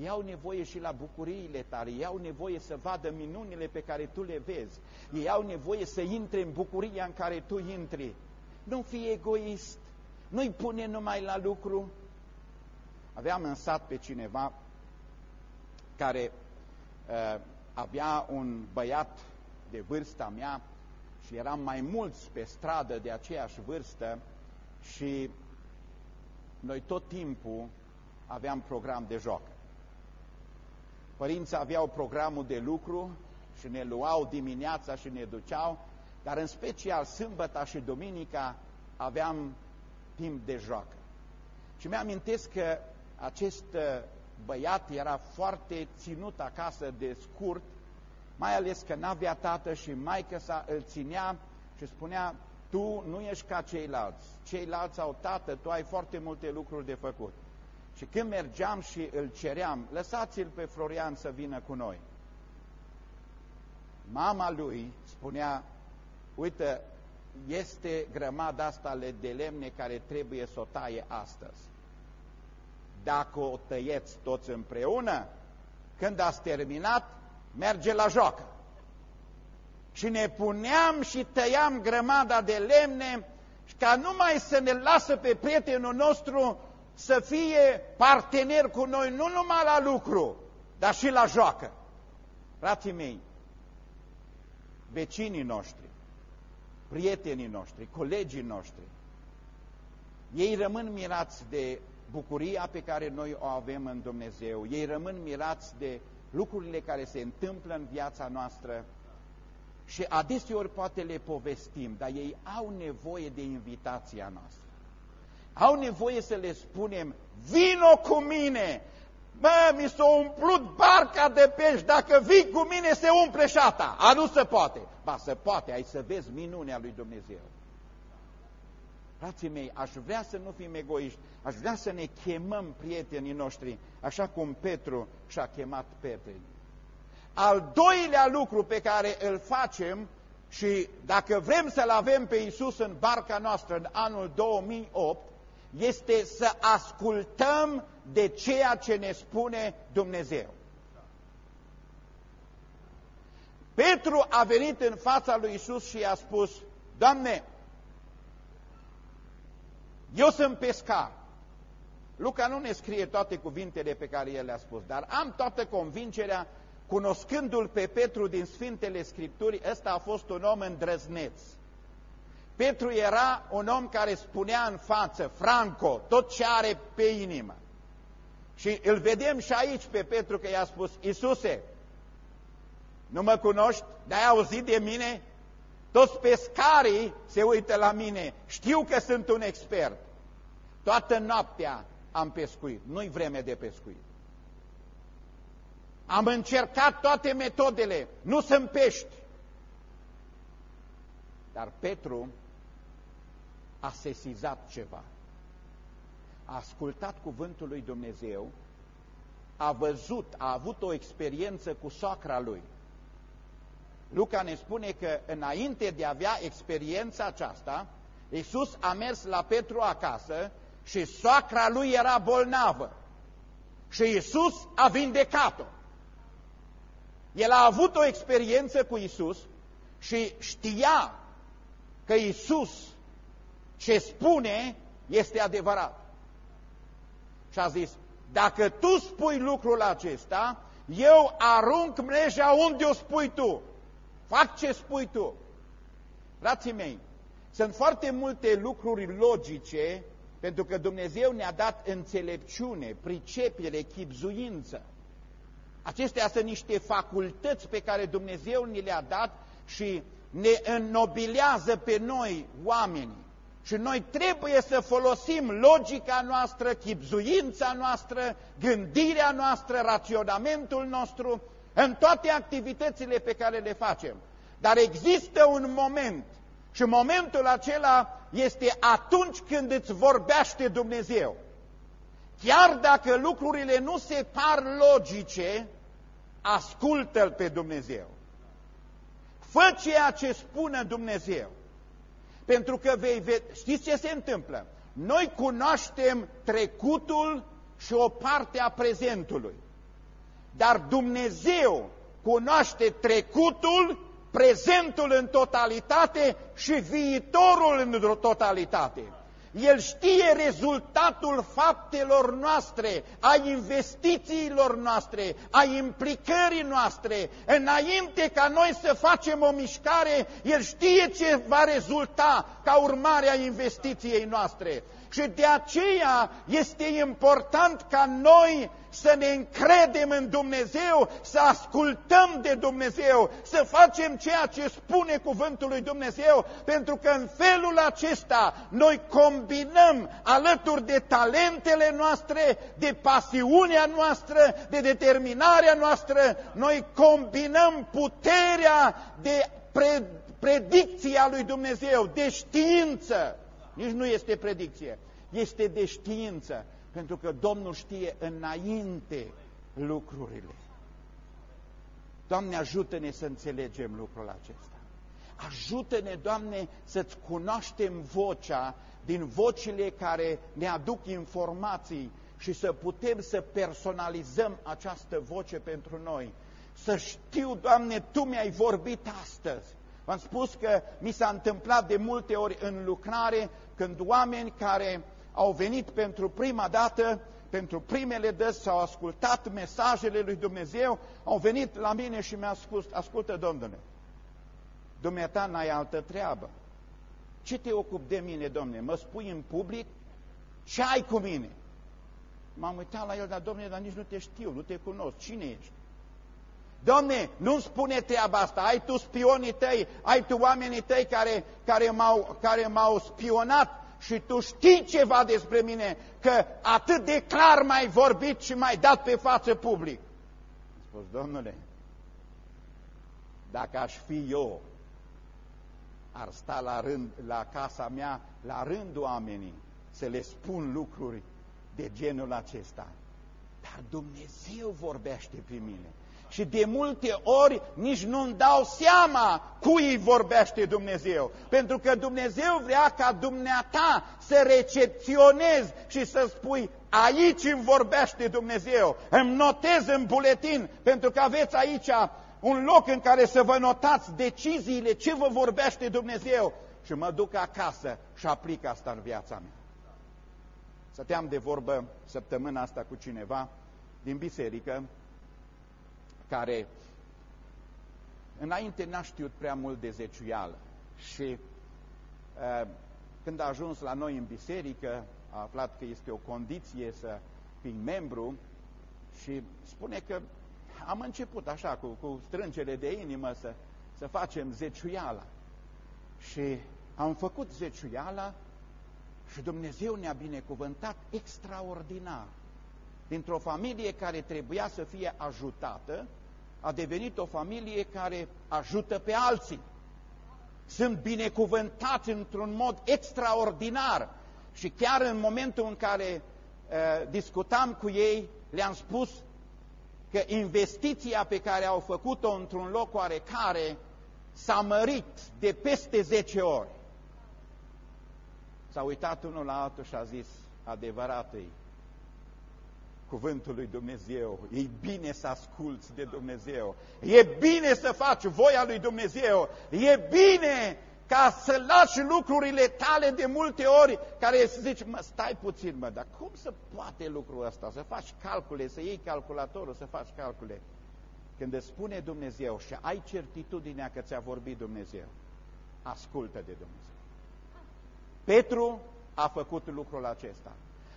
Ei au nevoie și la bucuriile tale, ei au nevoie să vadă minunile pe care tu le vezi, ei au nevoie să intre în bucuria în care tu intri. Nu fi egoist, nu-i pune numai la lucru. Aveam în sat pe cineva care uh, avea un băiat de vârsta mea și eram mai mulți pe stradă de aceeași vârstă și noi tot timpul aveam program de joc. Părinții aveau programul de lucru și ne luau dimineața și ne duceau, dar în special sâmbăta și duminica aveam timp de joacă. Și mi-amintesc că acest uh, băiat era foarte ținut acasă de scurt, mai ales că n-avea tată și maică sa îl ținea și spunea, tu nu ești ca ceilalți, ceilalți au tată, tu ai foarte multe lucruri de făcut. Și când mergeam și îl ceream, lăsați-l pe Florian să vină cu noi. Mama lui spunea, uite, este grămada asta de lemne care trebuie să o taie astăzi. Dacă o tăieți toți împreună, când ați terminat, merge la joacă. Și ne puneam și tăiam grămada de lemne ca numai să ne lasă pe prietenul nostru să fie partener cu noi nu numai la lucru, dar și la joacă. Frații mei, vecinii noștri, prietenii noștri, colegii noștri, ei rămân mirați de bucuria pe care noi o avem în Dumnezeu, ei rămân mirați de lucrurile care se întâmplă în viața noastră și adeseori poate le povestim, dar ei au nevoie de invitația noastră. Au nevoie să le spunem, vino cu mine, Bă, mi s-a umplut barca de pești, dacă vii cu mine se umple șata. A, nu se poate. Ba, se poate, ai să vezi minunea lui Dumnezeu. Frații mei, aș vrea să nu fim egoiști, aș vrea să ne chemăm prietenii noștri, așa cum Petru și-a chemat prietenii. Al doilea lucru pe care îl facem și dacă vrem să-L avem pe Iisus în barca noastră în anul 2008, este să ascultăm de ceea ce ne spune Dumnezeu. Petru a venit în fața lui Isus și i-a spus, Doamne, eu sunt pescar. Luca nu ne scrie toate cuvintele pe care el le-a spus, dar am toată convingerea, cunoscându-l pe Petru din Sfintele Scripturi, ăsta a fost un om îndrăzneț. Petru era un om care spunea în față, Franco, tot ce are pe inimă. Și îl vedem și aici pe Petru că i-a spus, Isuse, nu mă cunoști, dar ai auzit de mine? Toți pescarii se uită la mine, știu că sunt un expert. Toată noaptea am pescuit, nu-i vreme de pescuit. Am încercat toate metodele, nu sunt pești. Dar Petru a sesizat ceva. A ascultat cuvântul lui Dumnezeu, a văzut, a avut o experiență cu soacra lui. Luca ne spune că înainte de a avea experiența aceasta, Iisus a mers la Petru acasă și soacra lui era bolnavă. Și Iisus a vindecat-o. El a avut o experiență cu Iisus și știa că Iisus ce spune este adevărat. Și a zis, dacă tu spui lucrul acesta, eu arunc mreja unde o spui tu. Fac ce spui tu. Frații mei, sunt foarte multe lucruri logice, pentru că Dumnezeu ne-a dat înțelepciune, pricepere, chipzuință. Acestea sunt niște facultăți pe care Dumnezeu ni le-a dat și ne înnobilează pe noi, oamenii. Și noi trebuie să folosim logica noastră, chipzuința noastră, gândirea noastră, raționamentul nostru în toate activitățile pe care le facem. Dar există un moment și momentul acela este atunci când îți vorbește Dumnezeu. Chiar dacă lucrurile nu se par logice, ascultă-L pe Dumnezeu. Fă ceea ce spune Dumnezeu. Pentru că vei vedea, știți ce se întâmplă? Noi cunoaștem trecutul și o parte a prezentului. Dar Dumnezeu cunoaște trecutul, prezentul în totalitate și viitorul în totalitate. El știe rezultatul faptelor noastre, a investițiilor noastre, a implicării noastre. Înainte ca noi să facem o mișcare, El știe ce va rezulta ca urmare a investiției noastre. Și de aceea este important ca noi să ne încredem în Dumnezeu, să ascultăm de Dumnezeu, să facem ceea ce spune cuvântul lui Dumnezeu, pentru că în felul acesta noi combinăm alături de talentele noastre, de pasiunea noastră, de determinarea noastră, noi combinăm puterea de predicția lui Dumnezeu, de știință. Nici nu este predicție, este de știință pentru că Domnul știe înainte lucrurile. Doamne, ajută-ne să înțelegem lucrul acesta. Ajută-ne, Doamne, să-ți cunoaștem vocea din vocile care ne aduc informații și să putem să personalizăm această voce pentru noi. Să știu, Doamne, Tu mi-ai vorbit astăzi. V-am spus că mi s-a întâmplat de multe ori în lucrare când oameni care au venit pentru prima dată, pentru primele dăți s-au ascultat mesajele lui Dumnezeu, au venit la mine și mi-au spus, ascultă, Domnule, dumneata n-ai altă treabă. Ce te ocup de mine, domnule? Mă spui în public? Ce ai cu mine? M-am uitat la el, dar domnule, dar nici nu te știu, nu te cunosc. Cine ești? Domne, nu-mi spune treaba asta, ai tu spionii tăi, ai tu oamenii tăi care, care m-au care spionat și tu știi ceva despre mine, că atât de clar m-ai vorbit și m-ai dat pe față public. Am spus, domnule, dacă aș fi eu, ar sta la, rând, la casa mea, la rândul oamenii, să le spun lucruri de genul acesta. Dar Dumnezeu vorbește prin mine. Și de multe ori nici nu-mi dau seama cui vorbește Dumnezeu. Pentru că Dumnezeu vrea ca dumneata să recepționezi și să spui aici îmi vorbește Dumnezeu. Îmi notez în buletin, pentru că aveți aici un loc în care să vă notați deciziile, ce vă vorbește Dumnezeu. Și mă duc acasă și aplic asta în viața mea. Stăteam de vorbă săptămâna asta cu cineva din biserică care înainte n-a știut prea mult de zeciuială și uh, când a ajuns la noi în biserică, a aflat că este o condiție să fii membru și spune că am început așa, cu, cu strângere de inimă, să, să facem zeciuiala. Și am făcut zeciuiala și Dumnezeu ne-a binecuvântat extraordinar. Dintr-o familie care trebuia să fie ajutată, a devenit o familie care ajută pe alții. Sunt binecuvântați într-un mod extraordinar și chiar în momentul în care uh, discutam cu ei, le-am spus că investiția pe care au făcut-o într-un loc oarecare s-a mărit de peste 10 ori. S-a uitat unul la altul și a zis, adevărat e, cuvântul lui Dumnezeu, e bine să asculți de Dumnezeu, e bine să faci voia lui Dumnezeu, e bine ca să lași lucrurile tale de multe ori, care să zici, mă, stai puțin, mă, dar cum să poate lucrul ăsta? Să faci calcule, să iei calculatorul, să faci calcule. Când îți spune Dumnezeu și ai certitudinea că ți-a vorbit Dumnezeu, ascultă de Dumnezeu. Petru a făcut lucrul acesta.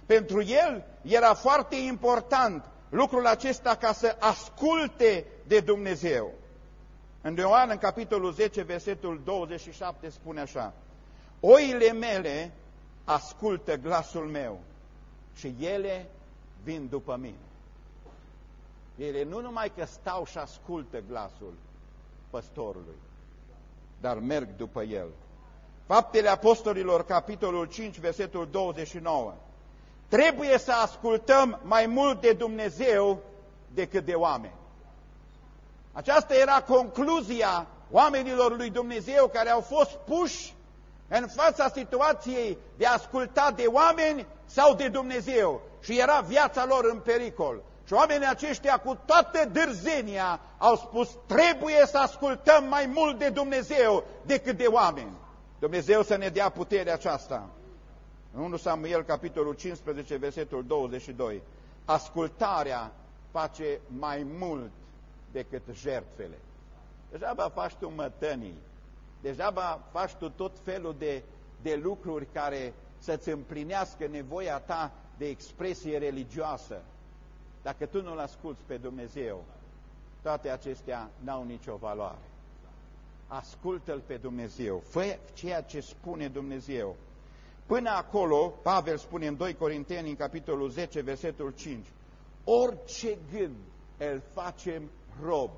Pentru el era foarte important lucrul acesta ca să asculte de Dumnezeu. În Ioan, în capitolul 10, versetul 27, spune așa, Oile mele ascultă glasul meu și ele vin după mine. Ele nu numai că stau și ascultă glasul păstorului, dar merg după el. Faptele Apostolilor, capitolul 5, versetul 29. Trebuie să ascultăm mai mult de Dumnezeu decât de oameni. Aceasta era concluzia oamenilor lui Dumnezeu care au fost puși în fața situației de a asculta de oameni sau de Dumnezeu și era viața lor în pericol. Și oamenii aceștia cu toată dârzenia au spus trebuie să ascultăm mai mult de Dumnezeu decât de oameni. Dumnezeu să ne dea puterea aceasta. În 1 Samuel, capitolul 15, versetul 22. Ascultarea face mai mult decât jertfele. Degeaba faci tu mătănii, degeaba faci tu tot felul de, de lucruri care să-ți împlinească nevoia ta de expresie religioasă. Dacă tu nu-L asculți pe Dumnezeu, toate acestea n-au nicio valoare. Ascultă-L pe Dumnezeu, fă ceea ce spune Dumnezeu. Până acolo, Pavel spune în 2 Corinteni, în capitolul 10, versetul 5, orice gând îl facem rob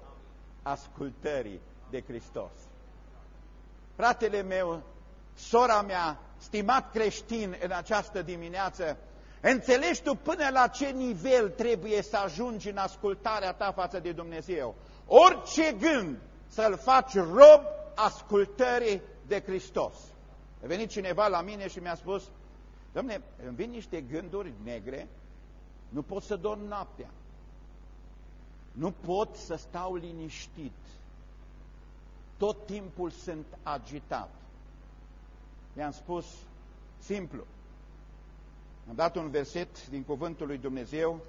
ascultării de Hristos. Fratele meu, sora mea, stimat creștin în această dimineață, înțelegi tu până la ce nivel trebuie să ajungi în ascultarea ta față de Dumnezeu. Orice gând să-l faci rob ascultării de Hristos. A venit cineva la mine și mi-a spus, Domne, îmi vin niște gânduri negre, nu pot să dorm noaptea. Nu pot să stau liniștit. Tot timpul sunt agitat. Mi-am spus simplu. Am dat un verset din Cuvântul lui Dumnezeu,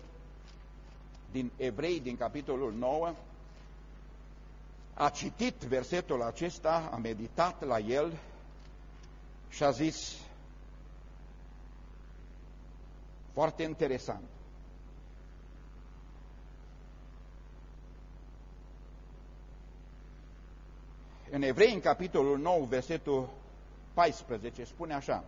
din Evrei, din capitolul 9, a citit versetul acesta, a meditat la el și a zis, foarte interesant, în Evrei, în capitolul 9, versetul 14, spune așa,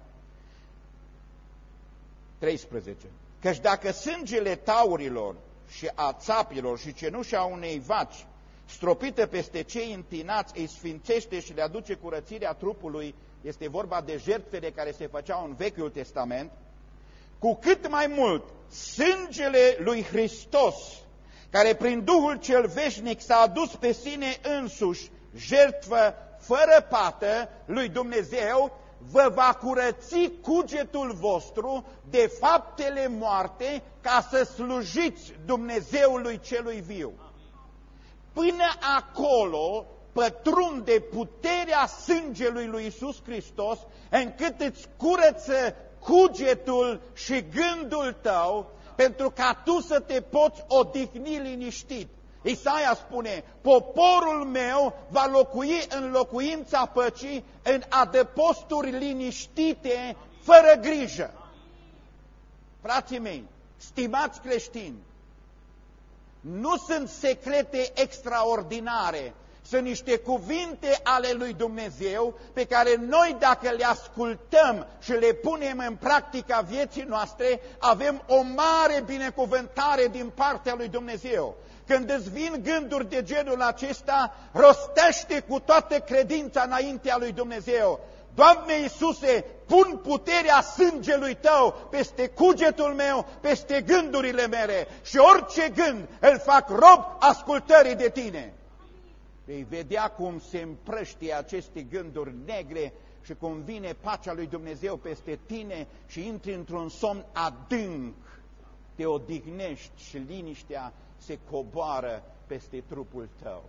13, Căci dacă sângele taurilor și a țapilor și cenușa unei vaci stropită peste cei întinați îi sfințește și le aduce curățirea trupului, este vorba de jertfele care se făceau în Vechiul Testament, cu cât mai mult sângele lui Hristos, care prin Duhul cel veșnic s-a adus pe sine însuși jertfă fără pată lui Dumnezeu, vă va curăți cugetul vostru de faptele moarte ca să slujiți Dumnezeului celui viu. Până acolo pătrunde puterea sângelui lui Isus Hristos încât îți curăță cugetul și gândul tău pentru ca tu să te poți odihni liniștit. Isaia spune, poporul meu va locui în locuința păcii, în adăposturi liniștite, fără grijă. Frații mei, stimați creștini, nu sunt secrete extraordinare, sunt niște cuvinte ale lui Dumnezeu pe care noi dacă le ascultăm și le punem în practica vieții noastre, avem o mare binecuvântare din partea lui Dumnezeu. Când îți vin gânduri de genul acesta, rostește cu toată credința înaintea lui Dumnezeu. Doamne Iisuse, pun puterea sângelui Tău peste cugetul meu, peste gândurile mele și orice gând îl fac rob ascultării de Tine. Vei vedea cum se împrăștie aceste gânduri negre și cum vine pacea lui Dumnezeu peste tine și intri într-un somn adânc, te odihnești și liniștea se coboară peste trupul tău.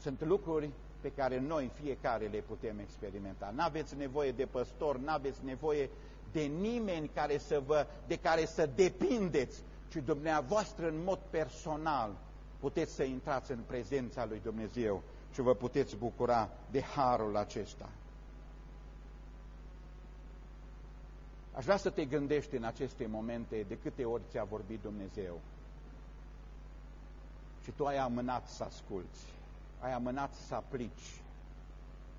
Sunt lucruri pe care noi fiecare le putem experimenta. N-aveți nevoie de păstor, n-aveți nevoie de nimeni care să vă, de care să depindeți, ci dumneavoastră în mod personal puteți să intrați în prezența lui Dumnezeu și vă puteți bucura de harul acesta. Aș vrea să te gândești în aceste momente de câte ori ți-a vorbit Dumnezeu și tu ai amânat să asculți, ai amânat să aplici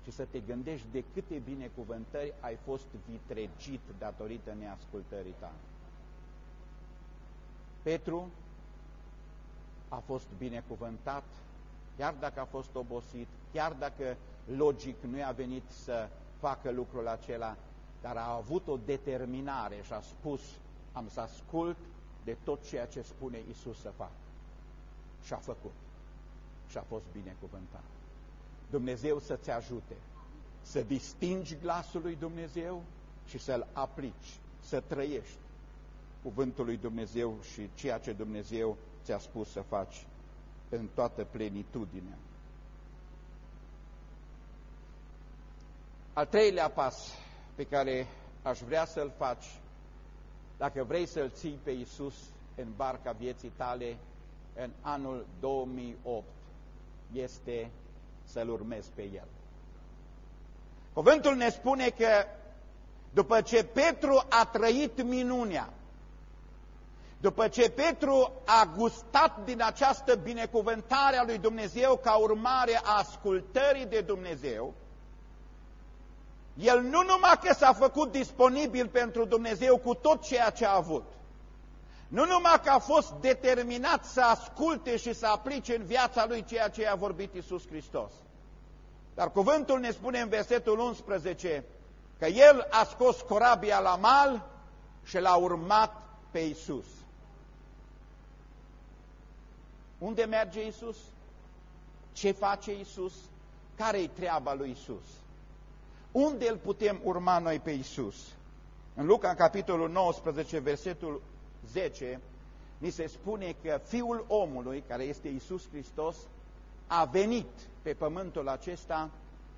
și să te gândești de câte binecuvântări ai fost vitregit datorită neascultării tale. Petru a fost binecuvântat, chiar dacă a fost obosit, chiar dacă logic nu i-a venit să facă lucrul acela, dar a avut o determinare și a spus, am să ascult de tot ceea ce spune Isus să facă. Și a făcut. Și a fost binecuvântat. Dumnezeu să-ți ajute să distingi glasul lui Dumnezeu și să-l aplici, să trăiești cuvântul lui Dumnezeu și ceea ce Dumnezeu ți-a spus să faci în toată plenitudinea. Al treilea pas pe care aș vrea să-l faci, dacă vrei să-l ții pe Iisus în barca vieții tale în anul 2008, este să-L urmezi pe El. Cuvântul ne spune că după ce Petru a trăit minunea, după ce Petru a gustat din această binecuvântare a lui Dumnezeu ca urmare a ascultării de Dumnezeu, el nu numai că s-a făcut disponibil pentru Dumnezeu cu tot ceea ce a avut, nu numai că a fost determinat să asculte și să aplice în viața lui ceea ce a vorbit Isus Hristos, dar cuvântul ne spune în versetul 11 că el a scos corabia la mal și l-a urmat pe Isus. Unde merge Isus? Ce face Isus? Care-i treaba lui Isus? Unde îl putem urma noi pe Isus? În Luca, în capitolul 19, versetul 10, ni se spune că Fiul omului, care este Isus Hristos, a venit pe pământul acesta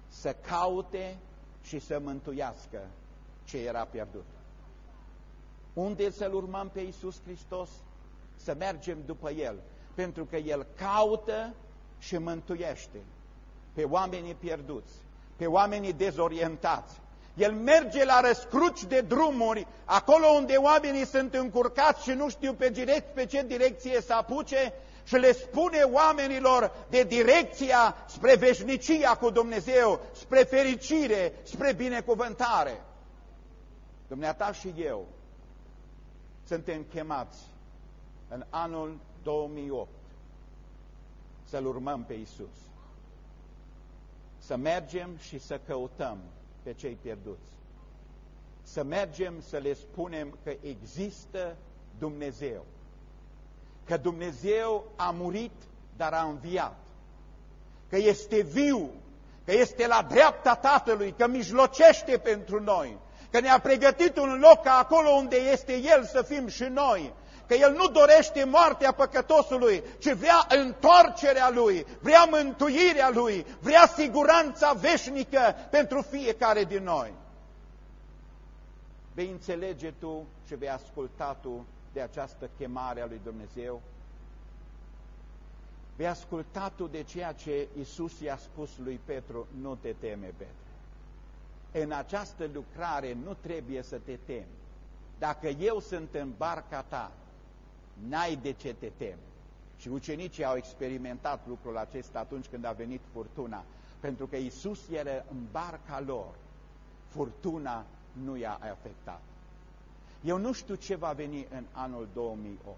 să caute și să mântuiască ce era pierdut. Unde să-L urmăm pe Iisus Hristos? Să mergem după El, pentru că El caută și mântuiește pe oamenii pierduți, pe oamenii dezorientați. El merge la răscruci de drumuri, acolo unde oamenii sunt încurcați și nu știu pe, direct, pe ce direcție să apuce și le spune oamenilor de direcția spre veșnicia cu Dumnezeu, spre fericire, spre binecuvântare. Dumneata și eu suntem chemați în anul 2008 să-L urmăm pe Isus. Să mergem și să căutăm pe cei pierduți. Să mergem să le spunem că există Dumnezeu. Că Dumnezeu a murit, dar a înviat. Că este viu, că este la dreapta Tatălui, că mijlocește pentru noi, că ne-a pregătit un loc ca acolo unde este El să fim și noi, că El nu dorește moartea păcătosului, ci vrea întoarcerea Lui, vrea mântuirea Lui, vrea siguranța veșnică pentru fiecare din noi. Vei înțelege tu și vei asculta tu de această chemare a lui Dumnezeu? Vei asculta tu de ceea ce Isus i-a spus lui Petru, nu te teme, Petru. În această lucrare nu trebuie să te temi. Dacă eu sunt în barca ta, n-ai de ce te temi. Și ucenicii au experimentat lucrul acesta atunci când a venit furtuna, pentru că Isus era în barca lor. Furtuna nu i-a afectat. Eu nu știu ce va veni în anul 2008.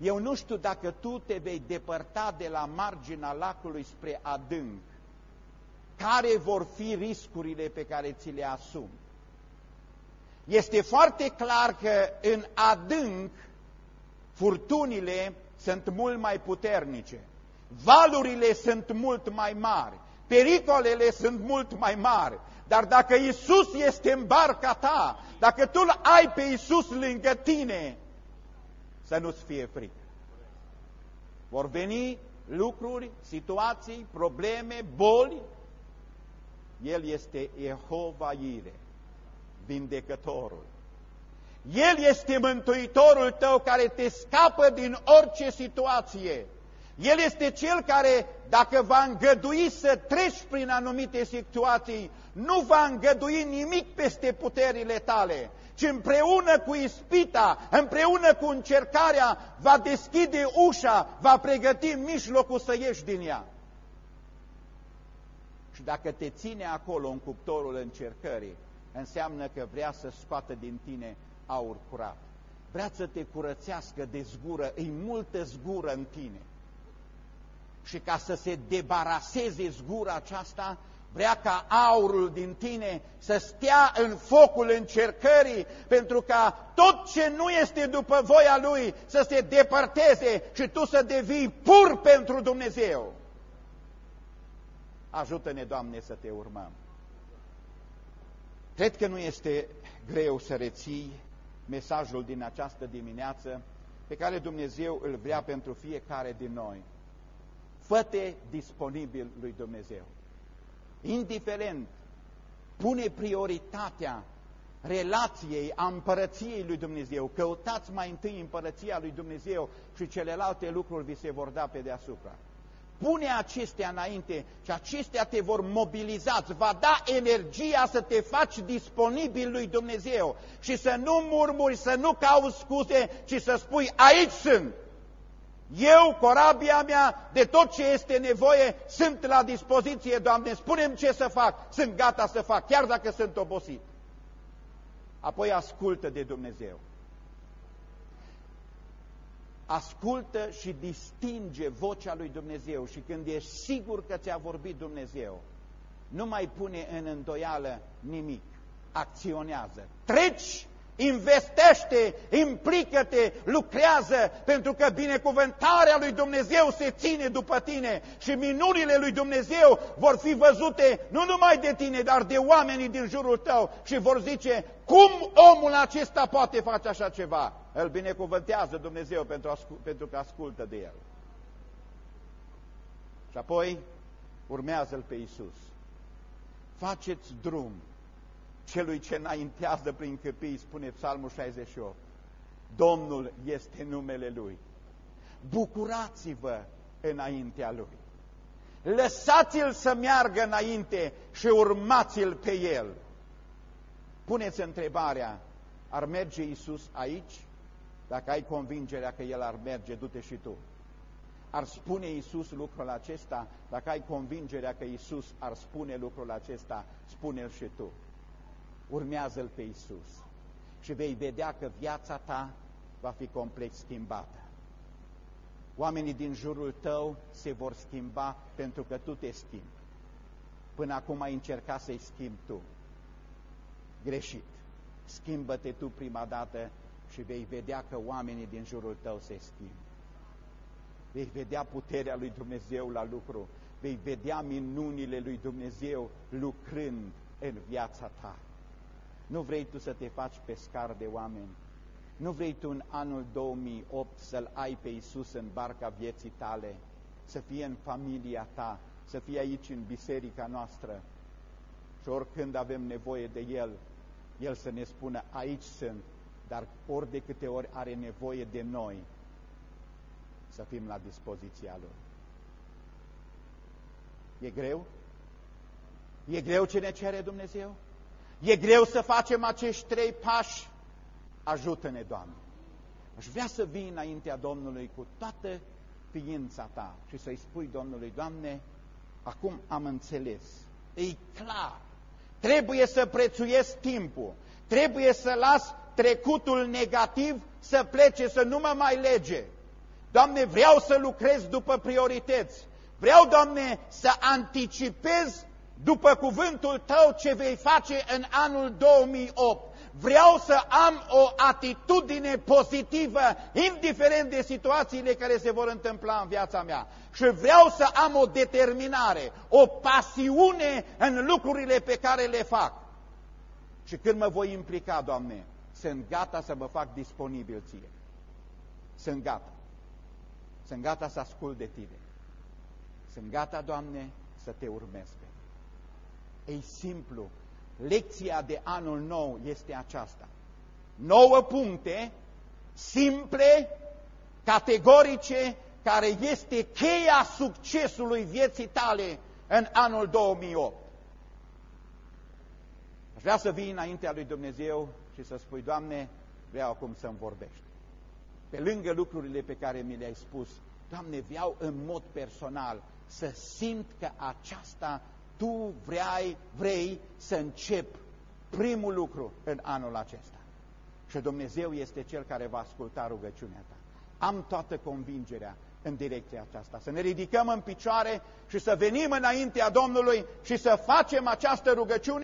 Eu nu știu dacă tu te vei depărta de la marginea lacului spre adânc. Care vor fi riscurile pe care ți le asumi? Este foarte clar că în adânc furtunile sunt mult mai puternice, valurile sunt mult mai mari, pericolele sunt mult mai mari, dar dacă Isus este în barca ta, dacă tu ai pe Isus lângă tine, să nu-ți fie frică. Vor veni lucruri, situații, probleme, boli. El este Jehova Ire, vindecătorul. El este Mântuitorul tău care te scapă din orice situație. El este Cel care, dacă va îngădui să treci prin anumite situații, nu va îngădui nimic peste puterile tale, ci împreună cu ispita, împreună cu încercarea, va deschide ușa, va pregăti mijlocul să ieși din ea. Și dacă te ține acolo în cuptorul încercării, înseamnă că vrea să scoată din tine aur curat. Vrea să te curățească de zgură, îi multă zgură în tine. Și ca să se debaraseze zgura aceasta, vrea ca aurul din tine să stea în focul încercării, pentru ca tot ce nu este după voia Lui să se depărteze și tu să devii pur pentru Dumnezeu. Ajută-ne, Doamne, să te urmăm. Cred că nu este greu să reții mesajul din această dimineață pe care Dumnezeu îl vrea pentru fiecare din noi. Fă-te disponibil lui Dumnezeu. Indiferent, pune prioritatea relației, a împărăției lui Dumnezeu. Căutați mai întâi împărăția lui Dumnezeu și celelalte lucruri vi se vor da pe deasupra. Pune acestea înainte și acestea te vor mobiliza, îți va da energia să te faci disponibil lui Dumnezeu. Și să nu murmuri, să nu cauți scuze, ci să spui aici sunt. Eu, corabia mea, de tot ce este nevoie, sunt la dispoziție, Doamne, spunem ce să fac, sunt gata să fac, chiar dacă sunt obosit. Apoi ascultă de Dumnezeu ascultă și distinge vocea lui Dumnezeu și când ești sigur că ți-a vorbit Dumnezeu, nu mai pune în îndoială nimic, acționează. Treci, investește, implică-te, lucrează, pentru că binecuvântarea lui Dumnezeu se ține după tine și minunile lui Dumnezeu vor fi văzute nu numai de tine, dar de oamenii din jurul tău și vor zice, cum omul acesta poate face așa ceva? Îl binecuvântează Dumnezeu pentru, pentru că ascultă de el. Și apoi urmează-L pe Isus. Faceți drum celui ce înaintează prin câmpii, spune Psalmul 68. Domnul este numele Lui. Bucurați-vă înaintea Lui. Lăsați-l să meargă înainte și urmați-l pe el. Puneți întrebarea, ar merge Iisus aici? Dacă ai convingerea că El ar merge, du-te și tu. Ar spune Iisus lucrul acesta? Dacă ai convingerea că Iisus ar spune lucrul acesta, spune-l și tu. Urmează-L pe Iisus și vei vedea că viața ta va fi complet schimbată. Oamenii din jurul tău se vor schimba pentru că tu te schimbi. Până acum ai încercat să-i schimbi tu. Greșit. Schimbă-te tu prima dată și vei vedea că oamenii din jurul tău se schimbă. Vei vedea puterea lui Dumnezeu la lucru, vei vedea minunile lui Dumnezeu lucrând în viața ta. Nu vrei tu să te faci pescar de oameni, nu vrei tu în anul 2008 să-L ai pe Iisus în barca vieții tale, să fie în familia ta, să fie aici în biserica noastră și oricând avem nevoie de El, El să ne spună, aici sunt, dar ori de câte ori are nevoie de noi, să fim la dispoziția Lui. E greu? E greu ce ne cere Dumnezeu? E greu să facem acești trei pași? Ajută-ne, Doamne! Aș vrea să vii înaintea Domnului cu toată ființa ta și să-i spui Domnului, Doamne, acum am înțeles, e clar, trebuie să prețuiesc timpul, trebuie să las trecutul negativ să plece, să nu mă mai lege. Doamne, vreau să lucrez după priorități. Vreau, Doamne, să anticipez după cuvântul Tău ce vei face în anul 2008. Vreau să am o atitudine pozitivă, indiferent de situațiile care se vor întâmpla în viața mea. Și vreau să am o determinare, o pasiune în lucrurile pe care le fac. Și când mă voi implica, Doamne, sunt gata să mă fac disponibil ție. Sunt gata. Sunt gata să ascult de tine. Sunt gata, Doamne, să te urmez pe Ei simplu. Lecția de anul nou este aceasta. Nouă puncte simple, categorice, care este cheia succesului vieții tale în anul 2008. Aș vrea să vii înaintea lui Dumnezeu și să spui, Doamne, vreau acum să-mi vorbești. Pe lângă lucrurile pe care mi le-ai spus, Doamne, vreau în mod personal să simt că aceasta Tu vrei, vrei să încep primul lucru în anul acesta. Și Dumnezeu este Cel care va asculta rugăciunea ta. Am toată convingerea în direcția aceasta. Să ne ridicăm în picioare și să venim înaintea Domnului și să facem această rugăciune